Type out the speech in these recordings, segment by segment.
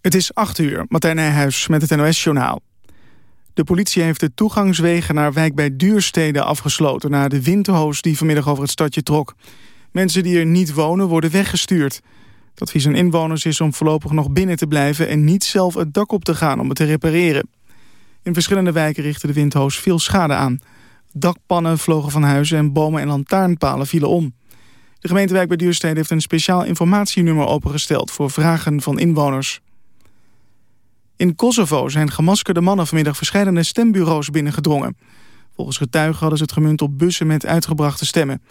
Het is 8 uur, Martijn Nijhuis met het NOS-journaal. De politie heeft de toegangswegen naar wijk bij Duurstede afgesloten... na de windhoos die vanmiddag over het stadje trok. Mensen die er niet wonen worden weggestuurd. Het advies aan inwoners is om voorlopig nog binnen te blijven... en niet zelf het dak op te gaan om het te repareren. In verschillende wijken richtte de windhoos veel schade aan. Dakpannen vlogen van huizen en bomen en lantaarnpalen vielen om. De gemeentewijk bij Duurstede heeft een speciaal informatienummer opengesteld... voor vragen van inwoners. In Kosovo zijn gemaskerde mannen vanmiddag verschillende stembureaus binnengedrongen. Volgens getuigen hadden ze het gemunt op bussen met uitgebrachte stemmen.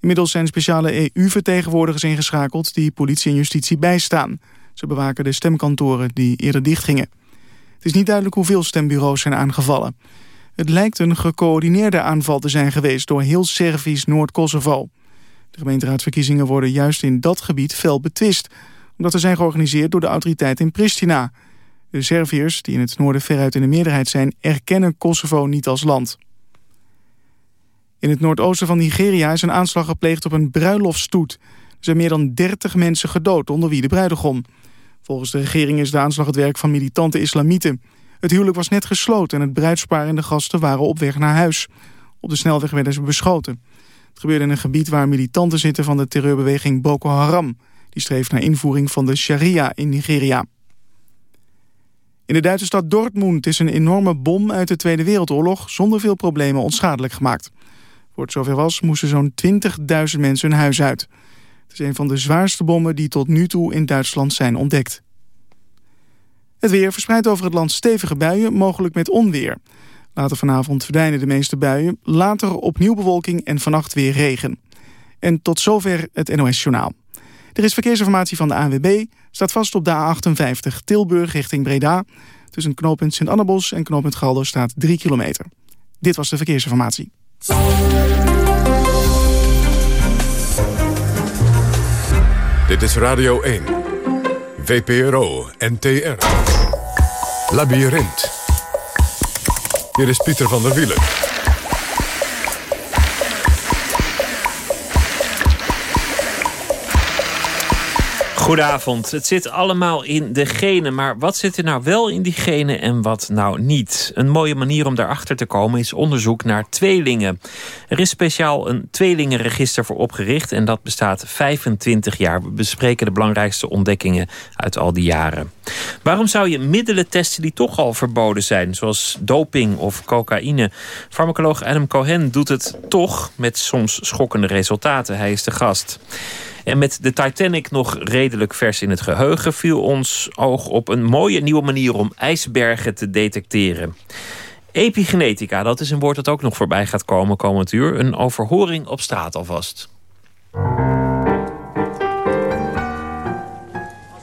Inmiddels zijn speciale EU-vertegenwoordigers ingeschakeld die politie en justitie bijstaan. Ze bewaken de stemkantoren die eerder dichtgingen. Het is niet duidelijk hoeveel stembureaus zijn aangevallen. Het lijkt een gecoördineerde aanval te zijn geweest door heel Servisch Noord-Kosovo. De gemeenteraadsverkiezingen worden juist in dat gebied fel betwist... omdat ze zijn georganiseerd door de autoriteiten in Pristina... De Serviërs, die in het noorden veruit in de meerderheid zijn... erkennen Kosovo niet als land. In het noordoosten van Nigeria is een aanslag gepleegd op een bruiloftstoet. Er zijn meer dan 30 mensen gedood, onder wie de bruidegom. Volgens de regering is de aanslag het werk van militante islamieten. Het huwelijk was net gesloten en het bruidspaar en de gasten waren op weg naar huis. Op de snelweg werden ze beschoten. Het gebeurde in een gebied waar militanten zitten van de terreurbeweging Boko Haram. Die streeft naar invoering van de sharia in Nigeria. In de Duitse stad Dortmund is een enorme bom uit de Tweede Wereldoorlog... zonder veel problemen onschadelijk gemaakt. Voor het zover was, moesten zo'n 20.000 mensen hun huis uit. Het is een van de zwaarste bommen die tot nu toe in Duitsland zijn ontdekt. Het weer verspreidt over het land stevige buien, mogelijk met onweer. Later vanavond verdwijnen de meeste buien, later opnieuw bewolking en vannacht weer regen. En tot zover het NOS Journaal. Er is verkeersinformatie van de ANWB. Staat vast op de A58 Tilburg richting Breda. Tussen knooppunt Sint-Annabos en knooppunt Galder staat 3 kilometer. Dit was de verkeersinformatie. Dit is Radio 1. VPRO NTR. Labyrinth. Hier is Pieter van der Wielen. Goedenavond. Het zit allemaal in de genen, maar wat zit er nou wel in die genen en wat nou niet? Een mooie manier om daarachter te komen is onderzoek naar tweelingen. Er is speciaal een tweelingenregister voor opgericht en dat bestaat 25 jaar. We bespreken de belangrijkste ontdekkingen uit al die jaren. Waarom zou je middelen testen die toch al verboden zijn, zoals doping of cocaïne? Farmacoloog Adam Cohen doet het toch met soms schokkende resultaten. Hij is de gast. En met de Titanic nog redelijk vers in het geheugen... viel ons oog op een mooie nieuwe manier om ijsbergen te detecteren. Epigenetica, dat is een woord dat ook nog voorbij gaat komen komend uur. Een overhoring op straat alvast.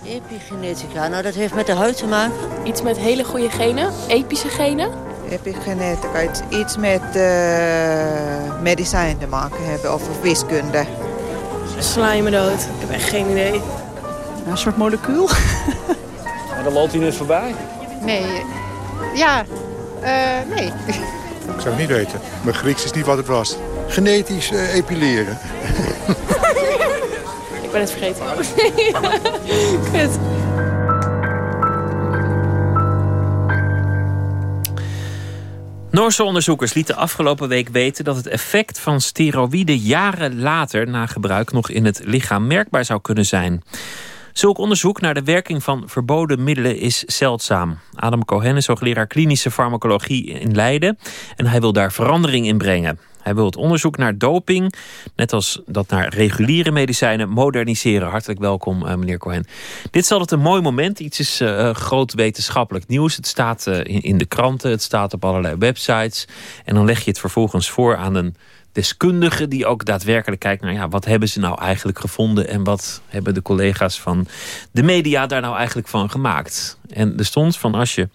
Epigenetica, nou dat heeft met de huid te maken. Iets met hele goede genen, epische genen. Epigenetica, iets met uh, medicijn te maken hebben of wiskunde. Sla je me dood? Ik heb echt geen idee. Een soort molecuul. En dan loopt hij net voorbij? Nee. Ja. Uh, nee. Ik zou het niet weten. Mijn Grieks is niet wat het was. Genetisch uh, epileren. Ik ben het vergeten. Kut. Noorse onderzoekers lieten afgelopen week weten dat het effect van steroïden jaren later na gebruik nog in het lichaam merkbaar zou kunnen zijn. Zulk onderzoek naar de werking van verboden middelen is zeldzaam. Adam Cohen is hoogleraar klinische farmacologie in Leiden en hij wil daar verandering in brengen. Hij wil het onderzoek naar doping, net als dat naar reguliere medicijnen, moderniseren. Hartelijk welkom, uh, meneer Cohen. Dit is altijd een mooi moment. Iets is uh, groot wetenschappelijk nieuws. Het staat in, in, de kranten, het staat op allerlei websites. En dan leg je het vervolgens voor aan een deskundige die ook daadwerkelijk kijkt naar ja, wat hebben ze nou eigenlijk gevonden en wat hebben de collega's van de media daar nou eigenlijk van gemaakt. En er stond van als je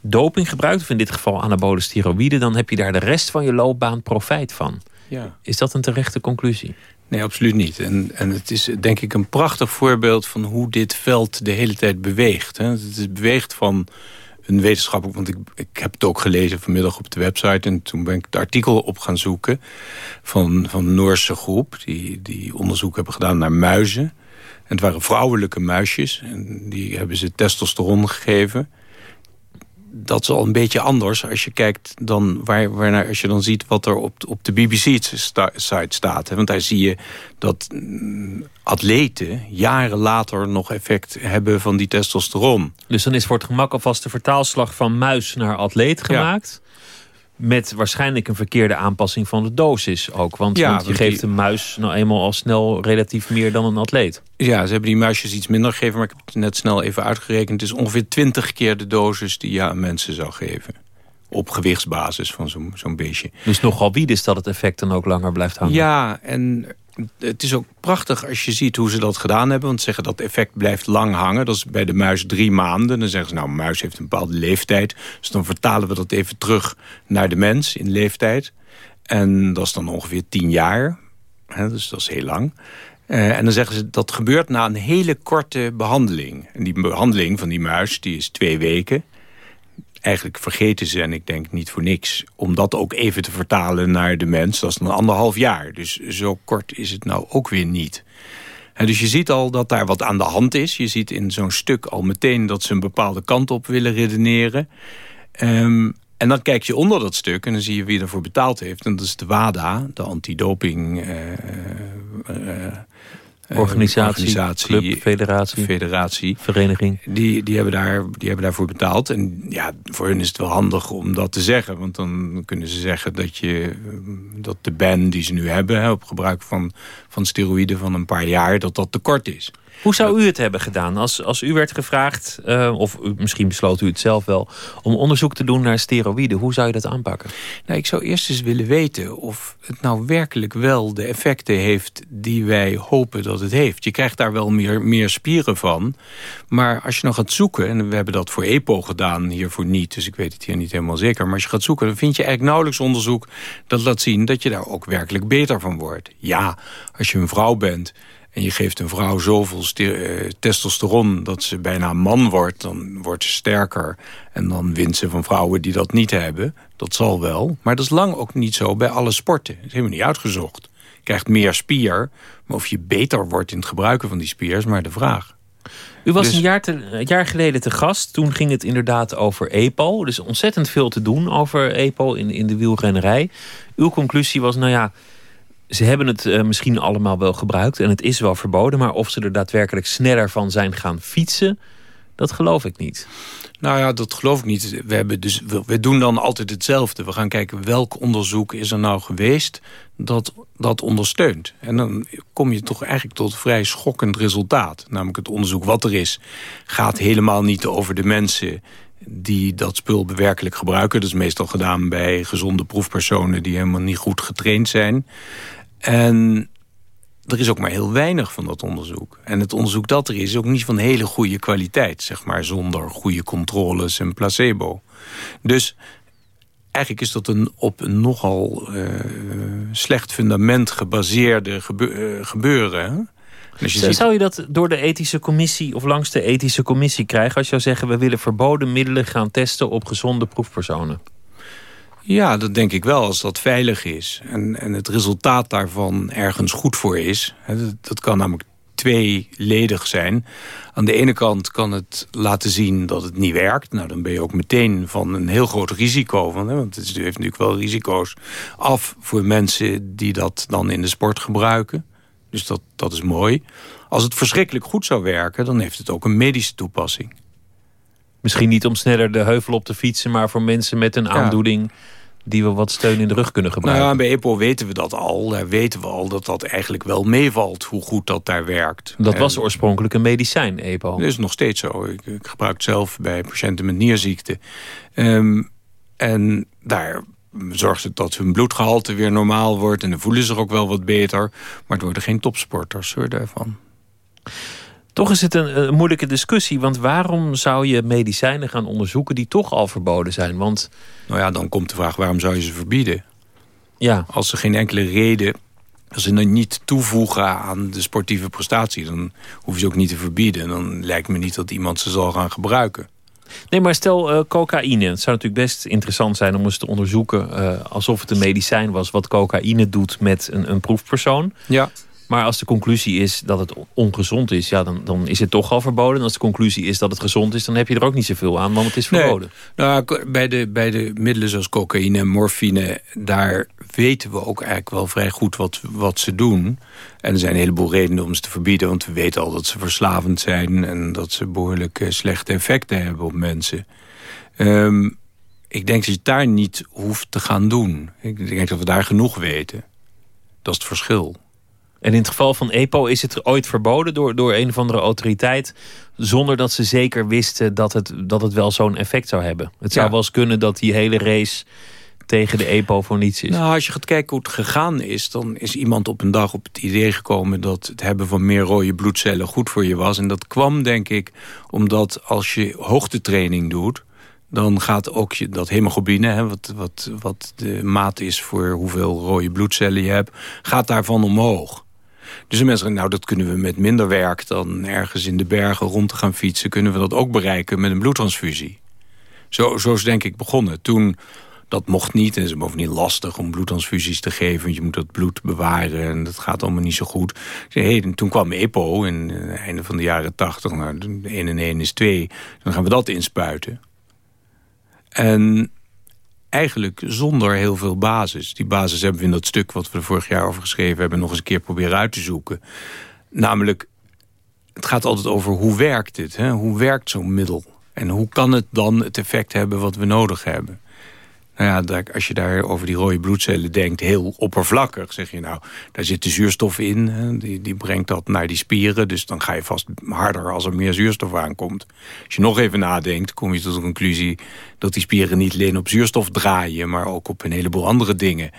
doping gebruikt, of in dit geval anabole steroïden, dan heb je daar de rest van je loopbaan profijt van. Ja. Is dat een terechte conclusie? Nee, absoluut niet. En, en het is denk ik een prachtig voorbeeld van hoe dit veld de hele tijd beweegt. Hè. Het beweegt van een wetenschappelijk... want ik, ik heb het ook gelezen vanmiddag op de website... en toen ben ik het artikel op gaan zoeken van, van een Noorse groep... die, die onderzoek hebben gedaan naar muizen. het waren vrouwelijke muisjes. En die hebben ze testosteron gegeven dat is al een beetje anders als je kijkt dan waar, waarnaar, als je dan ziet wat er op, op de BBC-site staat. Want daar zie je dat mm, atleten jaren later nog effect hebben van die testosteron. Dus dan is voor het gemak alvast de vertaalslag van muis naar atleet gemaakt. Met waarschijnlijk een verkeerde aanpassing van de dosis ook. Want, want je geeft een muis nou eenmaal al snel relatief meer dan een atleet. Ja, ze hebben die muisjes iets minder gegeven. Maar ik heb het net snel even uitgerekend. Het is ongeveer 20 keer de dosis die je aan mensen zou geven. Op gewichtsbasis van zo'n zo'n beestje. Dus nogal wie is dat het effect dan ook langer blijft hangen. Ja, en het is ook prachtig als je ziet hoe ze dat gedaan hebben. Want ze zeggen dat effect blijft lang hangen. Dat is bij de muis drie maanden. Dan zeggen ze, nou, muis heeft een bepaalde leeftijd. Dus dan vertalen we dat even terug naar de mens in leeftijd. En dat is dan ongeveer tien jaar. dus dat is heel lang. Uh, en dan zeggen ze, dat gebeurt na een hele korte behandeling. En die behandeling van die muis, die is twee weken eigenlijk vergeten ze, en ik denk niet voor niks... om dat ook even te vertalen naar de mens. Dat is dan anderhalf jaar. Dus zo kort is het nou ook weer niet. En dus je ziet al dat daar wat aan de hand is. Je ziet in zo'n stuk al meteen dat ze een bepaalde kant op willen redeneren. Um, en dan kijk je onder dat stuk en dan zie je wie ervoor betaald heeft. En dat is de WADA, de antidoping... Uh, Organisatie, organisatie club, federatie, federatie, vereniging. Die, die, hebben daar, die hebben daarvoor betaald. En ja, voor hun is het wel handig om dat te zeggen. Want dan kunnen ze zeggen dat, je, dat de ban die ze nu hebben... op gebruik van, van steroïden van een paar jaar, dat dat tekort is. Hoe zou u het hebben gedaan als, als u werd gevraagd, uh, of misschien besloot u het zelf wel, om onderzoek te doen naar steroïden? Hoe zou je dat aanpakken? Nou, ik zou eerst eens willen weten of het nou werkelijk wel de effecten heeft die wij hopen dat het heeft. Je krijgt daar wel meer, meer spieren van. Maar als je nog gaat zoeken, en we hebben dat voor EPO gedaan, hiervoor niet, dus ik weet het hier niet helemaal zeker. Maar als je gaat zoeken, dan vind je eigenlijk nauwelijks onderzoek dat laat zien dat je daar ook werkelijk beter van wordt. Ja, als je een vrouw bent en je geeft een vrouw zoveel uh, testosteron dat ze bijna man wordt... dan wordt ze sterker en dan wint ze van vrouwen die dat niet hebben. Dat zal wel, maar dat is lang ook niet zo bij alle sporten. Dat is helemaal niet uitgezocht. Je krijgt meer spier, maar of je beter wordt in het gebruiken van die spier... is maar de vraag. U was dus- een jaar, te, jaar, geleden te gast. Toen ging het inderdaad over EPO. Er is ontzettend veel te doen over EPO in, in de wielrennerij. Uw conclusie was, nou ja ze hebben het uh, misschien allemaal wel gebruikt en het is wel verboden, maar of ze er daadwerkelijk sneller van zijn gaan fietsen, dat geloof ik niet. Nou ja, dat geloof ik niet. We, hebben dus, we, doen dan altijd hetzelfde. We gaan kijken welk onderzoek is er nou geweest dat dat ondersteunt. En dan kom je toch eigenlijk tot vrij schokkend resultaat. Namelijk het onderzoek wat er is gaat helemaal niet over de mensen die dat spul bewerkelijk gebruiken. Dat is meestal gedaan bij gezonde proefpersonen die helemaal niet goed getraind zijn. En er is ook maar heel weinig van dat onderzoek. En het onderzoek dat er is, is ook niet van hele goede kwaliteit. Zeg maar, zonder goede controles en placebo. Dus eigenlijk is dat een op een nogal uh, slecht fundament gebaseerde gebe uh, gebeuren. Je Zou je dat door de ethische commissie of langs de ethische commissie krijgen... als je zou zeggen, we willen verboden middelen gaan testen op gezonde proefpersonen? Ja, dat denk ik wel, als dat veilig is. En, en het resultaat daarvan ergens goed voor is. Dat, dat kan namelijk tweeledig zijn. Aan de ene kant kan het laten zien dat het niet werkt. Nou, dan ben je ook meteen van een heel groot risico. Van, hè, want het heeft natuurlijk wel risico's af voor mensen die dat dan in de sport gebruiken. Dus dat, dat is mooi. Als het verschrikkelijk goed zou werken, dan heeft het ook een medische toepassing. Misschien niet om sneller de heuvel op te fietsen... maar voor mensen met een aandoening die we wat steun in de rug kunnen gebruiken. Nou ja, bij EPO weten we dat al. Daar weten we al dat dat eigenlijk wel meevalt, hoe goed dat daar werkt. Dat was oorspronkelijk een medicijn, EPO. Dat is nog steeds zo. Ik, ik gebruik het zelf bij patiënten met nierziekte. Um, en daar zorgt het dat hun bloedgehalte weer normaal wordt... en dan voelen ze zich ook wel wat beter. Maar het worden geen topsporters hoor, daarvan. Toch is het een, moeilijke discussie. Want waarom zou je medicijnen gaan onderzoeken die toch al verboden zijn? Want... Nou ja, dan komt de vraag waarom zou je ze verbieden? Ja. Als er geen enkele reden... Als ze dan niet toevoegen aan de sportieve prestatie... dan hoef je ze ook niet te verbieden. Dan lijkt me niet dat iemand ze zal gaan gebruiken. Nee, maar stel uh, cocaïne. Het zou natuurlijk best interessant zijn om eens te onderzoeken... Uh, alsof het een medicijn was wat cocaïne doet met een, een proefpersoon. Ja. Maar als de conclusie is dat het ongezond is, ja, dan, dan is het toch al verboden. En als de conclusie is dat het gezond is, dan heb je er ook niet zoveel aan, want het is verboden. Nou, bij de, bij de middelen zoals cocaïne en morfine, daar weten we ook eigenlijk wel vrij goed wat, wat ze doen. En er zijn een heleboel redenen om ze te verbieden, want we weten al dat ze verslavend zijn en dat ze behoorlijk eh, slechte effecten hebben op mensen. Um, ik denk dat je het daar niet hoeft te gaan doen. Ik denk dat we daar genoeg weten. Dat is het verschil. En in het geval van EPO is het ooit verboden door, door een of andere autoriteit... zonder dat ze zeker wisten dat het, dat het wel zo'n effect zou hebben. Het zou wel eens kunnen dat die hele race tegen de EPO voor niets is. Nou, als je gaat kijken hoe het gegaan is... dan is iemand op een dag op het idee gekomen... dat het hebben van meer rode bloedcellen goed voor je was. En dat kwam, denk ik, omdat als je hoogtetraining doet dan gaat ook je, dat hemoglobine, hè, wat, wat, wat de maat is voor hoeveel rode bloedcellen je hebt, gaat daarvan omhoog. Dus de mensen zeggen, nou dat kunnen we met minder werk dan ergens in de bergen rond te gaan fietsen, kunnen we dat ook bereiken met een bloedtransfusie. Zo, zo is denk ik begonnen. Toen, dat mocht niet en het is bovendien lastig om bloedtransfusies te geven, want je moet dat bloed bewaren en dat gaat allemaal niet zo goed. Hey, toen kwam EPO in het einde van de jaren tachtig, nou 1 en 1 is 2, dan gaan we dat inspuiten. En eigenlijk zonder heel veel basis. Die basis hebben we in dat stuk wat we er vorig jaar over geschreven hebben... nog eens een keer proberen uit te zoeken. Namelijk, het gaat altijd over hoe werkt dit? Hè? Hoe werkt zo'n middel? En hoe kan het dan het effect hebben wat we nodig hebben? Nou ja, als je daar over die rode bloedcellen denkt, heel oppervlakkig, zeg je nou, daar zit de zuurstof in, die, die brengt dat naar die spieren, dus dan ga je vast harder als er meer zuurstof aankomt. Als je nog even nadenkt, kom je tot de conclusie dat die spieren niet alleen op zuurstof draaien, maar ook op een heleboel andere dingen.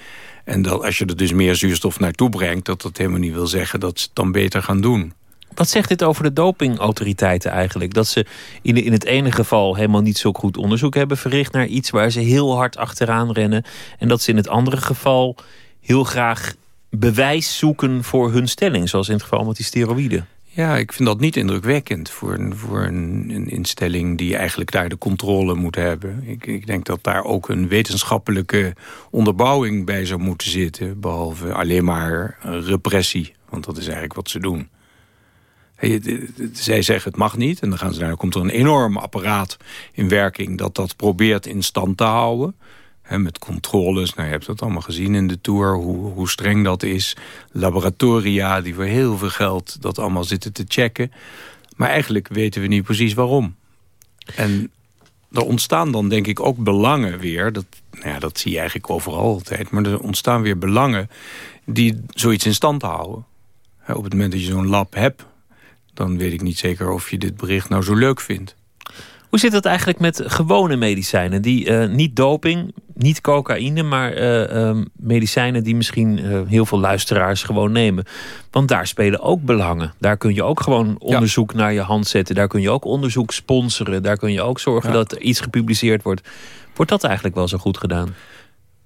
En dat als je er dus meer zuurstof naartoe brengt, dat dat helemaal niet wil zeggen dat ze het dan beter gaan doen. Wat zegt dit over de dopingautoriteiten eigenlijk? Dat ze in, in het ene geval helemaal niet zo goed onderzoek hebben verricht naar iets waar ze heel hard achteraan rennen. En dat ze in het andere geval heel graag bewijs zoeken voor hun stelling. Zoals in het geval met die steroïden. Ja, ik vind dat niet indrukwekkend voor, een, voor een, instelling die eigenlijk daar de controle moet hebben. Ik, ik, denk dat daar ook een wetenschappelijke onderbouwing bij zou moeten zitten. Behalve alleen maar repressie, want dat is eigenlijk wat ze doen. Zij zeggen het mag niet. En dan, gaan ze, dan komt er een enorm apparaat in werking... dat dat probeert in stand te houden. met controles, nou, je hebt dat allemaal gezien in de Tour, hoe, hoe streng dat is. Laboratoria die voor heel veel geld dat allemaal zitten te checken. Maar eigenlijk weten we niet precies waarom. En er ontstaan dan denk ik ook belangen weer. Dat, nou ja, dat zie je eigenlijk overal altijd. Maar er ontstaan weer belangen die zoiets in stand houden. Op het moment dat je zo'n lab hebt dan weet ik niet zeker of je dit bericht nou zo leuk vindt. Hoe zit het eigenlijk met gewone medicijnen? Die uh, niet doping, niet cocaïne, maar uh, uh, medicijnen die misschien heel veel luisteraars gewoon nemen. Want daar spelen ook belangen. Daar kun je ook gewoon onderzoek naar je hand zetten. Daar kun je ook onderzoek sponsoren. Daar kun je ook zorgen dat er iets gepubliceerd wordt. Wordt dat eigenlijk wel zo goed gedaan?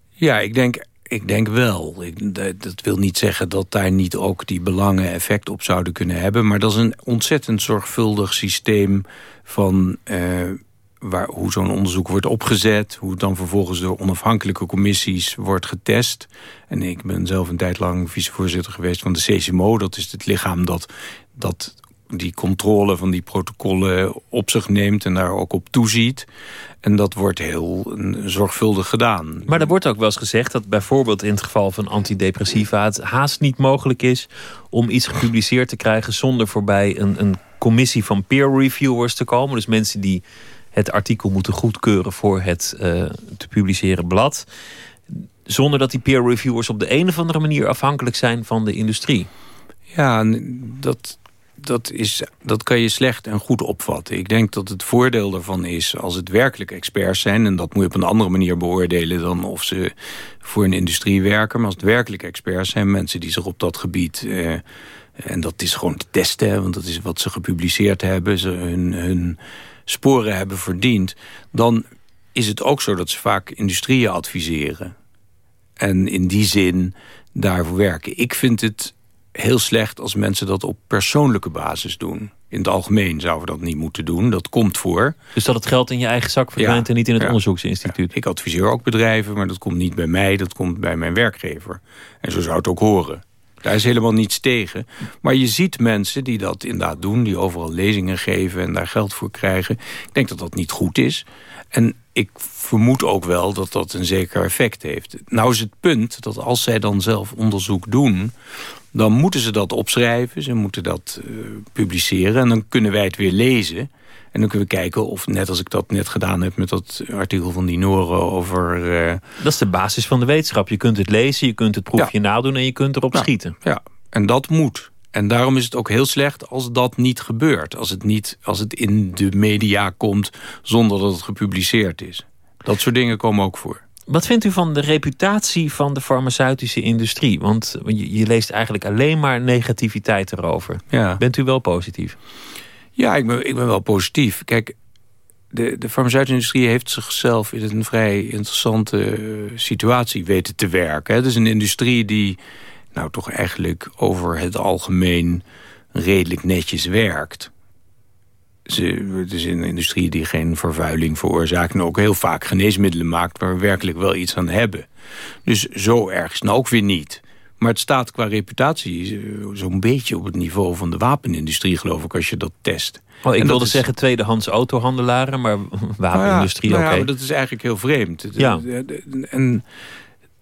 Ja, ik denk ik denk wel. Ik, dat wil niet zeggen dat daar niet ook die belangen effect op zouden kunnen hebben. Maar dat is een ontzettend zorgvuldig systeem van... Uh, waar, hoe zo'n onderzoek wordt opgezet. Hoe het dan vervolgens door onafhankelijke commissies wordt getest. En ik ben zelf een tijd lang vicevoorzitter geweest van de CCMO. Dat is het lichaam dat, dat die controle van die protocollen op zich neemt en daar ook op toeziet. En dat wordt heel zorgvuldig gedaan. Maar er wordt ook wel eens gezegd dat bijvoorbeeld in het geval van antidepressiva... het haast niet mogelijk is om iets gepubliceerd te krijgen... zonder voorbij een, een commissie van peer reviewers te komen. Dus mensen die het artikel moeten goedkeuren voor het uh, te publiceren blad. Zonder dat die peer reviewers op de een of andere manier afhankelijk zijn van de industrie. Ja, dat, dat, is, dat kan je slecht en goed opvatten. Ik denk dat het voordeel daarvan is als het werkelijk experts zijn... en dat moet je op een andere manier beoordelen dan of ze voor een industrie werken... maar als het werkelijk experts zijn, mensen die zich op dat gebied... Eh, en dat is gewoon te testen, want dat is wat ze gepubliceerd hebben... ze hun, hun sporen hebben verdiend... dan is het ook zo dat ze vaak industrieën adviseren. En in die zin daarvoor werken. Ik vind het heel slecht als mensen dat op persoonlijke basis doen. In het algemeen zouden we dat niet moeten doen. Dat komt voor. Dus dat het geld in je eigen zak verdwijnt en niet in het onderzoeksinstituut? Ik adviseer ook bedrijven, maar dat komt niet bij mij. Dat komt bij mijn werkgever. En zo zou het ook horen. Daar is helemaal niets tegen. Maar je ziet mensen die dat inderdaad doen... die overal lezingen geven en daar geld voor krijgen. Ik denk dat dat niet goed is. En ik vermoed ook wel dat dat een zeker effect heeft. Nou is het punt dat als zij dan zelf onderzoek doen... dan moeten ze dat opschrijven, ze moeten dat uh, publiceren... en dan kunnen wij het weer lezen... En dan kunnen we kijken of, net als ik dat net gedaan heb... met dat artikel van Dinoro over... Uh... Dat is de basis van de wetenschap. Je kunt het lezen, je kunt het proefje ja. nadoen... en je kunt erop ja. schieten. Ja, en dat moet. En daarom is het ook heel slecht als dat niet gebeurt. Als het, niet, als het in de media komt zonder dat het gepubliceerd is. Dat soort dingen komen ook voor. Wat vindt u van de reputatie van de farmaceutische industrie? Want je, je leest eigenlijk alleen maar negativiteit erover. Ja. Bent u wel positief? Ja, ik ben, ik ben wel positief. Kijk, de, de farmaceutische industrie heeft zichzelf in een vrij interessante situatie weten te werken. Het is een industrie die nou toch eigenlijk over het algemeen redelijk netjes werkt. Ze, het is een industrie die geen vervuiling veroorzaakt... en ook heel vaak geneesmiddelen maakt waar we werkelijk wel iets aan hebben. Dus zo erg is nou ook weer niet. Maar het staat qua reputatie zo'n beetje op het niveau van de wapenindustrie... geloof ik, als je dat test. Oh, ik wilde is... zeggen tweedehands autohandelaren, maar wapenindustrie nou ja, oké. okay. dat is eigenlijk heel vreemd. Ja. En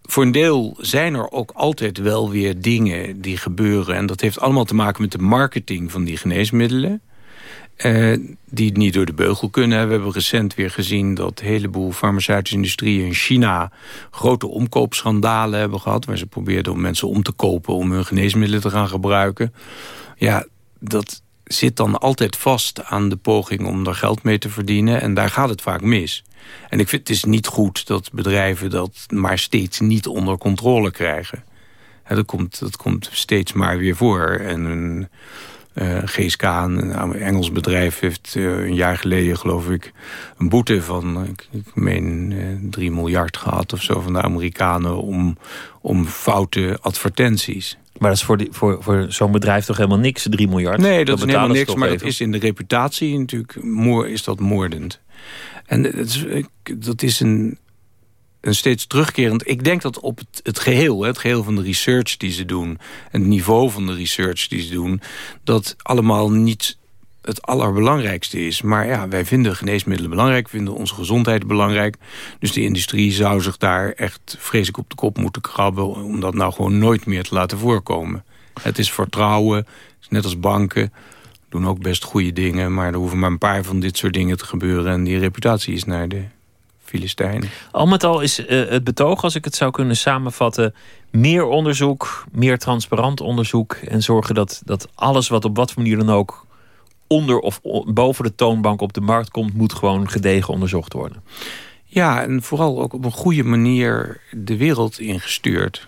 voor een deel zijn er ook altijd wel weer dingen die gebeuren. En dat heeft allemaal te maken met de marketing van die geneesmiddelen. Uh, die niet door de beugel kunnen. We hebben recent weer gezien dat een heleboel farmaceutische industrieën in China... grote omkoopschandalen hebben gehad... waar ze probeerden om mensen om te kopen om hun geneesmiddelen te gaan gebruiken. Ja, dat zit dan altijd vast aan de poging om daar geld mee te verdienen. En daar gaat het vaak mis. En ik vind het is niet goed dat bedrijven dat maar steeds niet onder controle krijgen. Dat, komt, dat komt steeds maar weer voor. En uh, GSK, een Engels bedrijf, heeft uh, een jaar geleden geloof ik... een boete van, ik, ik meen, uh, 3 miljard gehad of zo van de Amerikanen... om, om foute advertenties. Maar dat is voor, die, voor, voor zo'n bedrijf toch helemaal niks, 3 miljard? Nee, dat, is helemaal niks, maar even. dat is in de reputatie natuurlijk moor, is dat moordend. En dat is, dat is een, een steeds terugkerend... Ik denk dat op het, het geheel, het geheel van de research die ze doen... het niveau van de research die ze doen... dat allemaal niet het allerbelangrijkste is. Maar ja, wij vinden geneesmiddelen belangrijk, vinden onze gezondheid belangrijk. Dus de industrie zou zich daar echt vreselijk op de kop moeten krabben... om dat nou gewoon nooit meer te laten voorkomen. Het is vertrouwen, net als banken doen ook best goede dingen... maar er hoeven maar een paar van dit soort dingen te gebeuren... en die reputatie is naar de Filistijnen. Al met al is uh, het betoog, als ik het zou kunnen samenvatten... meer onderzoek, meer transparant onderzoek... en zorgen dat, dat alles wat op wat voor manier dan ook... onder of boven de toonbank op de markt komt... moet gewoon gedegen onderzocht worden. Ja, en vooral ook op een goede manier de wereld ingestuurd.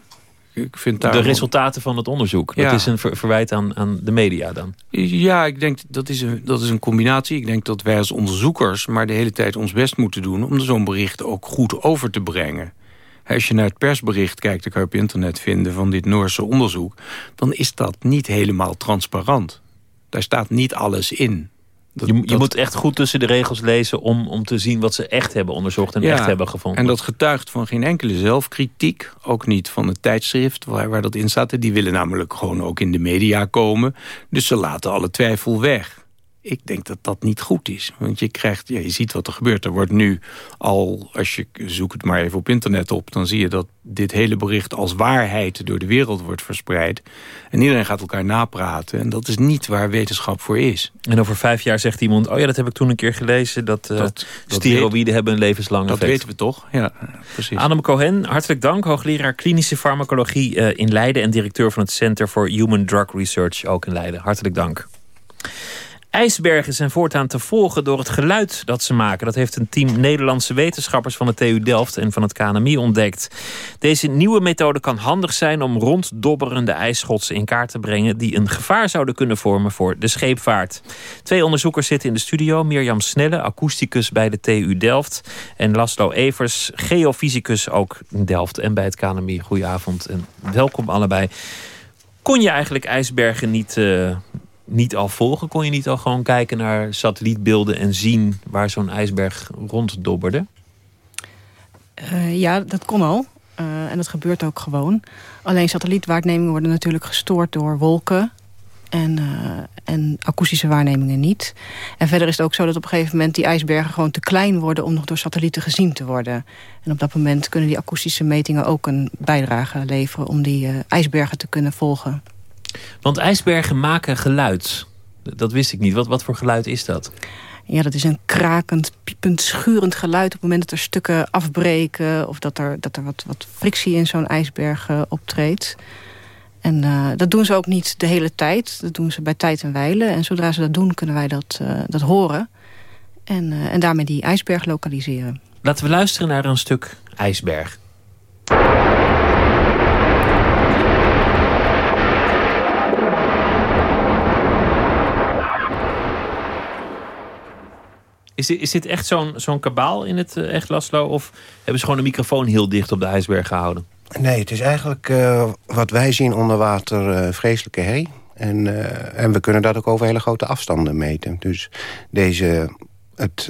Ik vind de resultaten van het onderzoek. Ja. Dat is een ver verwijt aan, aan de media dan. Ja, ik denk dat is, een, dat is een combinatie. Ik denk dat wij als onderzoekers maar de hele tijd ons best moeten doen... om zo'n bericht ook goed over te brengen. Als je naar het persbericht kijkt, dat kan je op internet vinden... van dit Noorse onderzoek, dan is dat niet helemaal transparant. Daar staat niet alles in. Dat, je, je dat... moet echt goed tussen de regels lezen om, om te zien wat ze echt hebben onderzocht en ja, echt hebben gevonden. En dat getuigt van geen enkele zelfkritiek. Ook niet van het tijdschrift waar, waar dat in staat. Die willen namelijk gewoon ook in de media komen. Dus ze laten alle twijfel weg. Ik denk dat dat niet goed is. Want je krijgt, ja, je ziet wat er gebeurt. Er wordt nu al, als je zoekt het maar even op internet op... dan zie je dat dit hele bericht als waarheid door de wereld wordt verspreid. En iedereen gaat elkaar napraten. En dat is niet waar wetenschap voor is. En over vijf jaar zegt iemand... oh ja, dat heb ik toen een keer gelezen... dat, uh, dat, dat steroïden weet, hebben een levenslang dat effect. weten we toch, ja, precies. Adem Cohen, hartelijk dank. Hoogleraar klinische farmacologie uh, in Leiden... en directeur van het Center for Human Drug Research, ook in Leiden. Hartelijk dank. IJsbergen zijn voortaan te volgen door het geluid dat ze maken. Dat heeft een team Nederlandse wetenschappers van de TU Delft en van het KNMI ontdekt. Deze nieuwe methode kan handig zijn om ronddobberende ijsschotsen in kaart te brengen... die een gevaar zouden kunnen vormen voor de scheepvaart. Twee onderzoekers zitten in de studio. Mirjam Snelle, akoesticus bij de TU Delft. En Laszlo Evers, geofysicus ook in Delft en bij het KNMI. Goedenavond en welkom allebei. Kon je eigenlijk ijsbergen niet... Uh, niet al volgen? Kon je niet al gewoon kijken naar satellietbeelden en zien waar zo'n ijsberg ronddobberde? Uh, ja, dat kon al. Uh, en dat gebeurt ook gewoon. Alleen satellietwaarnemingen worden natuurlijk gestoord door wolken en, uh, en akoestische waarnemingen niet. En verder is het ook zo dat op een gegeven moment die ijsbergen gewoon te klein worden om nog door satellieten gezien te worden. En op dat moment kunnen die akoestische metingen ook een bijdrage leveren om die ijsbergen te kunnen volgen. Want ijsbergen maken geluid. Dat wist ik niet. Wat, wat voor geluid is dat? Ja, dat is een krakend, piepend, schurend geluid... op het moment dat er stukken afbreken... of dat er, dat er wat, wat frictie in zo'n ijsberg uh, optreedt. En uh, dat doen ze ook niet de hele tijd. Dat doen ze bij tijd en wijle. En zodra ze dat doen, kunnen wij dat, uh, dat horen. En, en daarmee die ijsberg lokaliseren. Laten we luisteren naar een stuk ijsberg. Is dit, is dit echt zo'n zo'n kabaal in het echt Laslo? Of hebben ze gewoon de microfoon heel dicht op de ijsberg gehouden? Nee, het is eigenlijk uh, wat wij zien onder water uh, vreselijke herrie. En, uh, en we kunnen dat ook over hele grote afstanden meten. Dus deze, het,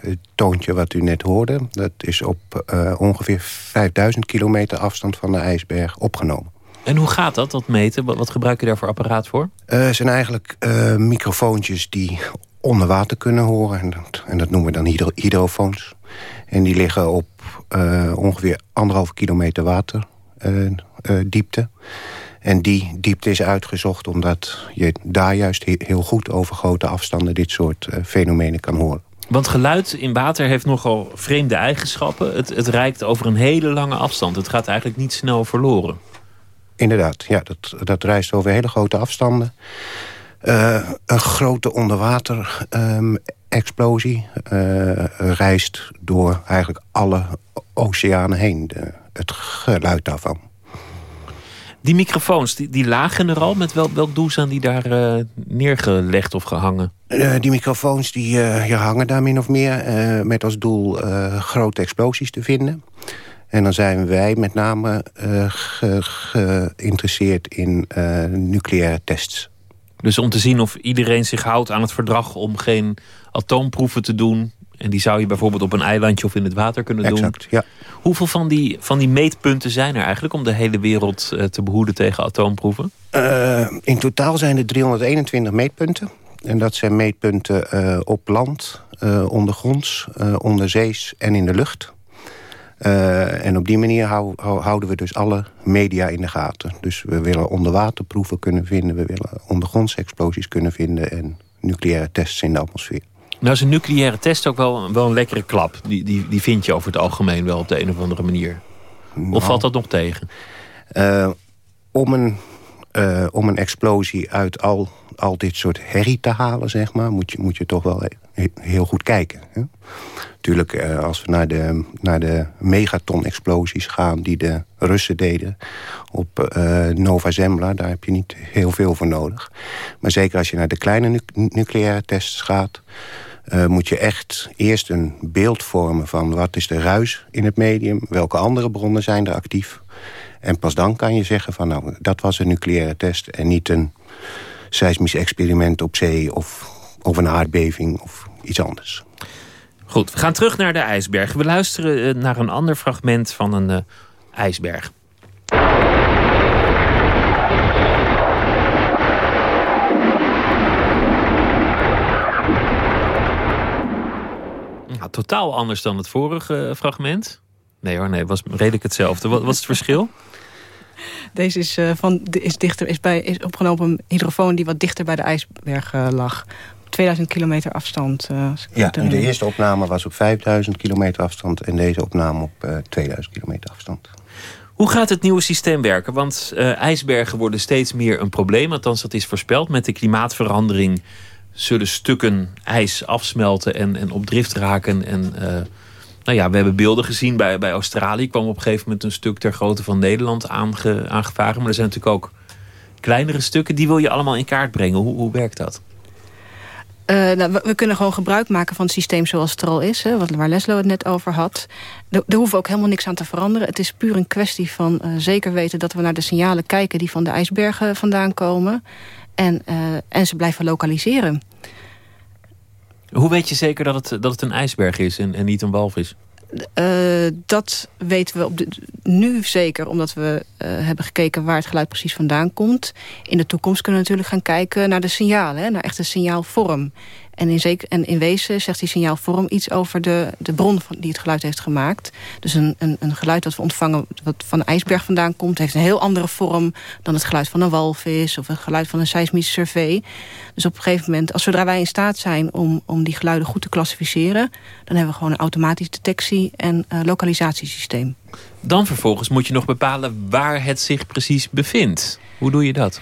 het toontje wat u net hoorde... dat is op ongeveer 5000 kilometer afstand van de ijsberg opgenomen. En hoe gaat dat, dat meten? Wat, wat gebruik je daar voor apparaat voor? Het zijn eigenlijk microfoontjes die onder water kunnen horen. En dat, en dat noemen we dan hydro hydrofoons. En die liggen op uh, ongeveer anderhalve kilometer waterdiepte. Uh, uh, en die diepte is uitgezocht omdat je daar juist he heel goed over grote afstanden dit soort fenomenen kan horen. Want geluid in water heeft nogal vreemde eigenschappen. Het, het reikt over een hele lange afstand. Het gaat eigenlijk niet snel verloren. Inderdaad, ja, dat, dat reist over hele grote afstanden. Uh, een grote onderwater um, explosie uh, reist door eigenlijk alle oceanen heen. De, het geluid daarvan. Die microfoons, die, die lagen er al. Met wel, welk doel zijn die daar uh, neergelegd of gehangen? Uh, die microfoons die, uh, hangen daar min of meer. met als doel grote explosies te vinden. En dan zijn wij met name ge geïnteresseerd in nucleaire tests. Dus om te zien of iedereen zich houdt aan het verdrag... om geen atoomproeven te doen. En die zou je bijvoorbeeld op een eilandje of in het water kunnen doen. Ja. Hoeveel van die, van die meetpunten zijn er eigenlijk... om de hele wereld uh, te behoeden tegen atoomproeven? Uh, in totaal zijn er 321 meetpunten. En dat zijn meetpunten uh, op land, ondergronds, onderzees en in de lucht. Uh, en op die manier hou, hou, houden we dus alle media in de gaten. Dus we willen onderwaterproeven kunnen vinden... we willen ondergrondse explosies kunnen vinden... en nucleaire tests in de atmosfeer. Nou is een nucleaire test ook wel, wel een lekkere klap. Die, die, die vind je over het algemeen wel op de een of andere manier. Nou, of valt dat nog tegen? Uh, om, een, uh, om een explosie uit al, al dit soort herrie te halen, zeg maar... moet je, moet je toch wel heel goed kijken. Hè? Natuurlijk, uh, als we naar de, naar de megaton-explosies gaan... die de Russen deden op uh, Nova Zembla... daar heb je niet heel veel voor nodig. Maar zeker als je naar de kleine nu nucleaire tests gaat... Uh, moet je echt eerst een beeld vormen van... wat is de ruis in het medium, welke andere bronnen zijn er actief... en pas dan kan je zeggen van nou, dat was een nucleaire test... en niet een seismisch experiment op zee of, of een aardbeving of iets anders. Goed, we gaan terug naar de ijsberg. We luisteren naar een ander fragment van een uh, ijsberg. Nou, totaal anders dan het vorige fragment. Nee hoor, nee, het was redelijk hetzelfde. Wat was het verschil? Deze is, uh, van, is, dichter, is, bij, is opgenomen op een hydrofoon die wat dichter bij de ijsberg uh, lag. 2000 kilometer afstand. Uh, ja, de eerste opname was op 5000 kilometer afstand... en deze opname op uh, 2000 kilometer afstand. Hoe gaat het nieuwe systeem werken? Want uh, ijsbergen worden steeds meer een probleem. Althans, dat is voorspeld. Met de klimaatverandering zullen stukken ijs afsmelten en, en op drift raken. En uh, nou ja, we hebben beelden gezien bij, bij Australië. kwam op een gegeven moment een stuk ter grootte van Nederland aange, aangevaren. Maar er zijn natuurlijk ook kleinere stukken. Die wil je allemaal in kaart brengen. Hoe, hoe werkt dat? Uh, nou, we, we, kunnen gewoon gebruik maken van het systeem zoals het er al is. Hè, wat, waar Leslo het net over had. Er, er hoeft ook helemaal niks aan te veranderen. Het is puur een kwestie van uh, zeker weten dat we naar de signalen kijken... die van de ijsbergen vandaan komen. En, uh, en ze blijven lokaliseren. Hoe weet je zeker dat het, dat het een ijsberg is en, en niet een walvis? Uh, dat weten we op nu zeker, omdat we uh, hebben gekeken waar het geluid precies vandaan komt. In de toekomst kunnen we natuurlijk gaan kijken naar de signalen, hè, naar echte signaalvorm. En in, zeker, en in wezen zegt die signaalvorm iets over de, de bron van, die het geluid heeft gemaakt. Dus een, een, een geluid dat we ontvangen wat van een ijsberg vandaan komt... heeft een heel andere vorm dan het geluid van een walvis... of het geluid van een seismische survey. Dus op een gegeven moment, als zodra wij in staat zijn... om, om die geluiden goed te klassificeren... dan hebben we gewoon een automatische detectie- en uh, lokalisatiesysteem. Dan vervolgens moet je nog bepalen waar het zich precies bevindt. Hoe doe je dat?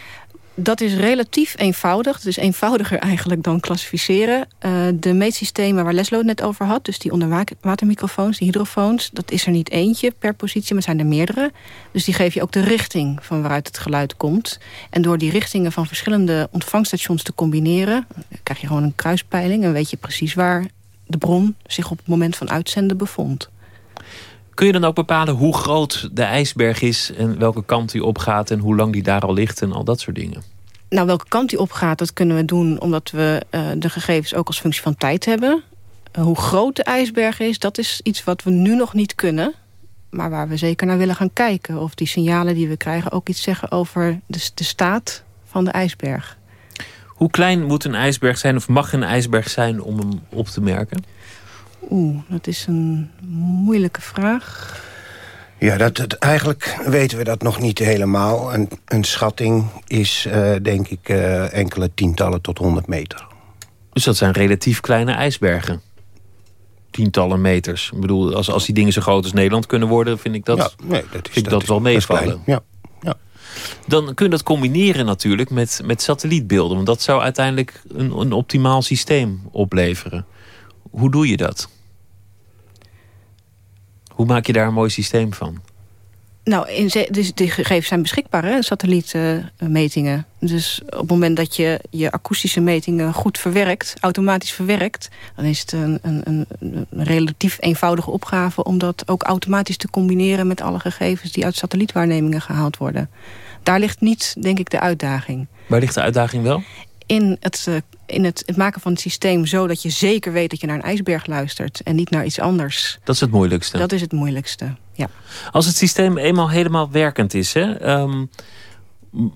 Dat is relatief eenvoudig. Het is eenvoudiger eigenlijk dan klassificeren. Uh, de meetsystemen waar Leslo het net over had... dus die onderwatermicrofoons, die hydrofoons... dat is er niet eentje per positie, maar zijn er meerdere. Dus die geef je ook de richting van waaruit het geluid komt. En door die richtingen van verschillende ontvangstations te combineren... krijg je gewoon een kruispeiling... en weet je precies waar de bron zich op het moment van uitzenden bevond. Kun je dan ook bepalen hoe groot de ijsberg is... en welke kant die opgaat en hoe lang die daar al ligt en al dat soort dingen? Nou, welke kant die opgaat, dat kunnen we doen... omdat we uh, de gegevens ook als functie van tijd hebben. Uh, hoe groot de ijsberg is, dat is iets wat we nu nog niet kunnen... maar waar we zeker naar willen gaan kijken. Of die signalen die we krijgen ook iets zeggen over de, de staat van de ijsberg. Hoe klein moet een ijsberg zijn of mag een ijsberg zijn om hem op te merken? Oeh, dat is een moeilijke vraag. Ja, dat, dat, eigenlijk weten we dat nog niet helemaal. Een, een schatting is, uh, denk ik, uh, enkele tientallen tot honderd meter. Dus dat zijn relatief kleine ijsbergen? Tientallen meters. Ik bedoel, als, als die dingen zo groot als Nederland kunnen worden... vind ik dat, ja, nee, dat, is, vind dat, dat wel meevallen. Ja, ja. Dan kun je dat combineren natuurlijk met, met satellietbeelden. Want dat zou uiteindelijk een, een optimaal systeem opleveren. Hoe doe je dat? Hoe maak je daar een mooi systeem van? Nou, in dus de gegevens zijn beschikbaar, hè, satellietmetingen. dus op het moment dat je je akoestische metingen goed verwerkt... automatisch verwerkt... dan is het een, een, een, een relatief eenvoudige opgave... om dat ook automatisch te combineren met alle gegevens... die uit satellietwaarnemingen gehaald worden. Daar ligt niet, denk ik, de uitdaging. Waar ligt de uitdaging wel? In het, uh, in het, het, maken van het systeem zo dat je zeker weet dat je naar een ijsberg luistert en niet naar iets anders. Dat is het moeilijkste. Dat is het moeilijkste, ja. Als het systeem eenmaal helemaal werkend is, hè, um,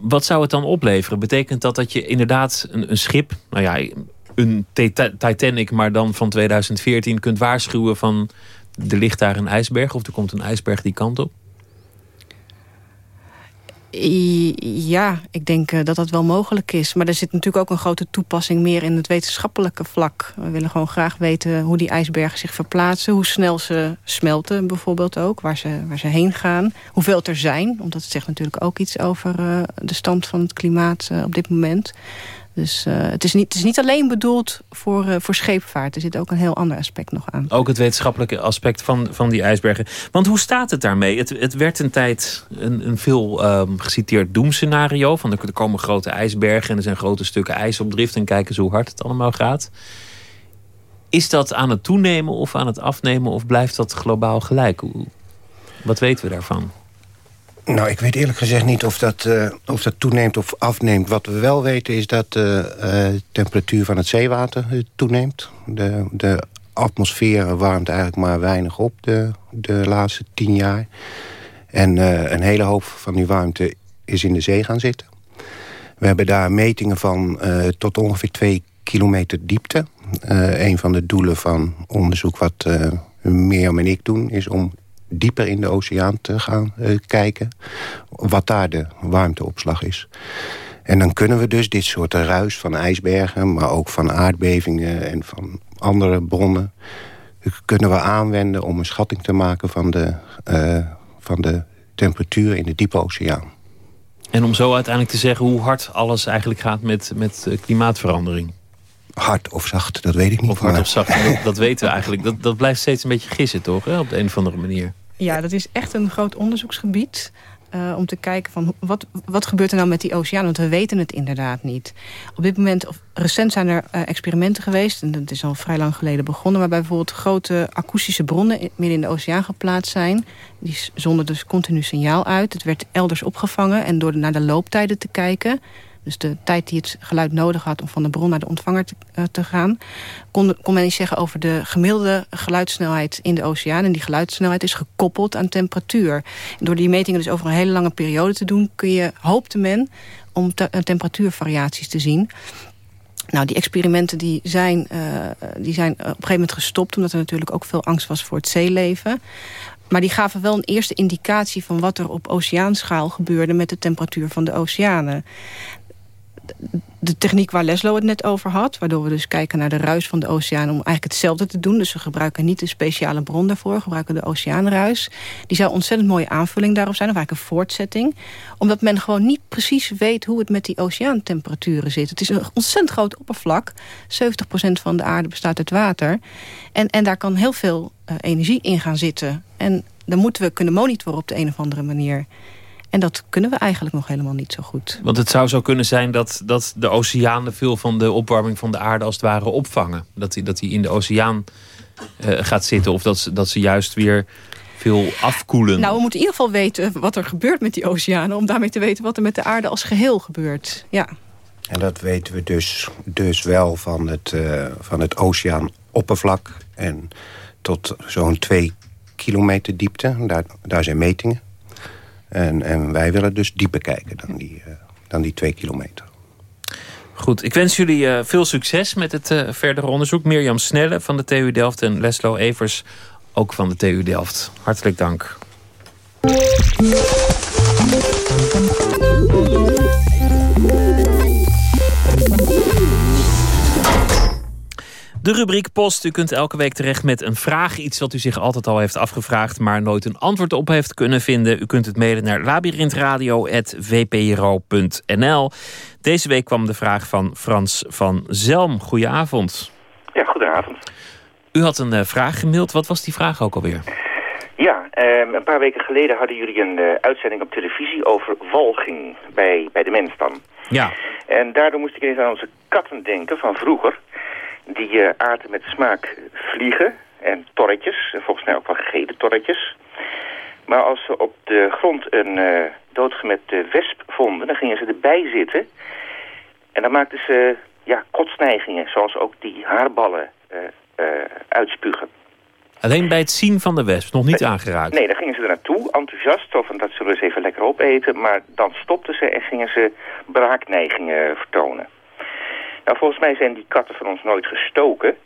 wat zou het dan opleveren? Betekent dat dat je inderdaad een, een schip, nou ja, een Titanic, maar dan van 2014 kunt waarschuwen van er ligt daar een ijsberg of er komt een ijsberg die kant op? Ja, ik denk eh, dat dat wel mogelijk is. Maar er zit natuurlijk ook een grote toepassing meer in het wetenschappelijke vlak. We willen gewoon graag weten hoe die ijsbergen zich verplaatsen. Hoe snel ze smelten bijvoorbeeld ook. Waar ze, waar ze heen gaan. Hoeveel er zijn. Omdat het zegt natuurlijk ook iets over uh, de stand van het klimaat uh, op dit moment. Dus uh, het, is niet, het is niet alleen bedoeld voor, uh, voor scheepvaart. Er zit ook een heel ander aspect nog aan. Ook het wetenschappelijke aspect van, van die ijsbergen. Want hoe staat het daarmee? Het, het werd een tijd een, een veel um, geciteerd doemscenario. Van er komen grote ijsbergen en er zijn grote stukken ijs op drift. En kijken eens hoe hard het allemaal gaat. Is dat aan het toenemen of aan het afnemen? Of blijft dat globaal gelijk? Wat weten we daarvan? Nou, ik weet eerlijk gezegd niet of dat, uh, of dat toeneemt of afneemt. Wat we wel weten is dat de uh, temperatuur van het zeewater toeneemt. De, de atmosfeer warmt eigenlijk maar weinig op de, de laatste tien jaar. En uh, een hele hoop van die warmte is in de zee gaan zitten. We hebben daar metingen van tot ongeveer twee kilometer diepte. een van de doelen van onderzoek wat Mirjam en ik doen... is om dieper in de oceaan te gaan uh, kijken. Wat daar de warmteopslag is. En dan kunnen we dus dit soort ruis van ijsbergen... maar ook van aardbevingen en van andere bronnen... kunnen we aanwenden om een schatting te maken van de, uh, van de temperatuur in de diepe oceaan. En om zo uiteindelijk te zeggen hoe hard alles eigenlijk gaat met, met eh, klimaatverandering? Hard of zacht, dat weet ik niet. Of hard of zacht, dat, dat, weten we eigenlijk. Dat, dat blijft steeds een beetje gissen, toch? Hè? Op de een of andere manier. Ja, dat is echt een groot onderzoeksgebied. Uh, om te kijken van wat, wat gebeurt er nou met die oceaan? Want we weten het inderdaad niet. Op dit moment, of recent zijn er uh, experimenten geweest... en dat is al vrij lang geleden begonnen... waarbij bijvoorbeeld grote akoestische bronnen midden in de oceaan geplaatst zijn. Die zonden dus continu signaal uit. Het werd elders opgevangen en door naar de looptijden te kijken Dus de tijd die het geluid nodig had om van de bron naar de ontvanger te, te gaan... Kon, kon men niet zeggen over de gemiddelde geluidssnelheid in de oceaan. En die geluidssnelheid is gekoppeld aan temperatuur. Door die metingen dus over een hele lange periode te doen... kun je, hoopte men om te, temperatuurvariaties te zien. Nou, die experimenten die zijn, uh, die zijn op een gegeven moment gestopt... omdat er natuurlijk ook veel angst was voor het zeeleven. Maar die gaven wel een eerste indicatie van wat er op oceaanschaal gebeurde... met de temperatuur van de oceanen de techniek waar Leslo het net over had... waardoor we dus kijken naar de ruis van de oceaan... om eigenlijk hetzelfde te doen. Dus we gebruiken niet een speciale bron daarvoor. We gebruiken de oceaanruis. Die zou ontzettend mooie aanvulling daarop zijn. Of eigenlijk een voortzetting. Omdat men gewoon niet precies weet... hoe het met die oceaantemperaturen zit. Het is een ontzettend groot oppervlak. 70% van de aarde bestaat uit water. En, en daar kan heel veel uh, energie in gaan zitten. En dan moeten we kunnen monitoren op de een of andere manier... En dat kunnen we eigenlijk nog helemaal niet zo goed. Want het zou zo kunnen zijn dat, dat de oceanen veel van de opwarming van de aarde als het ware opvangen. Dat die, dat die in de oceaan uh, gaat zitten. Of dat ze, dat ze juist weer veel afkoelen. Nou, we moeten in ieder geval weten wat er gebeurt met die oceanen. Om daarmee te weten wat er met de aarde als geheel gebeurt. Ja. En dat weten we dus, dus wel van het, uh, van het oceaanoppervlak. En tot zo'n twee kilometer diepte. Daar, daar zijn metingen. En, en wij willen dus dieper kijken dan die, uh, dan die twee kilometer. Goed, ik wens jullie uh, veel succes met het uh, verdere onderzoek. Mirjam Snelle van de TU Delft en Leslo Evers ook van de TU Delft. Hartelijk dank. De rubriek Post. U kunt elke week terecht met een vraag. Iets wat u zich altijd al heeft afgevraagd, maar nooit een antwoord op heeft kunnen vinden. U kunt het mailen naar labyrinthradio.vpro.nl. Deze week kwam de vraag van Frans van Zelm. Goedenavond. Ja, goedenavond. U had een uh, vraag gemaild. Wat was die vraag ook alweer? Ja, um, een paar weken geleden hadden jullie een uh, uitzending op televisie over walging bij, bij de mens dan. Ja. En daardoor moest ik eens aan onze katten denken van vroeger die uh, aten met smaak vliegen en torretjes. Volgens mij ook wel gele torretjes. Maar als ze op de grond een uh, doodgemette wesp vonden, dan gingen ze erbij zitten. En dan maakten ze ja, kotsneigingen, zoals ook die haarballen uh, uitspugen. Alleen bij het zien van de wesp, nog niet aangeraakt? Nee, dan gingen ze er naartoe, enthousiast, of dat zullen ze even lekker opeten. Maar dan stopten ze en gingen ze braakneigingen vertonen. Nou, volgens mij zijn die katten van ons nooit gestoken.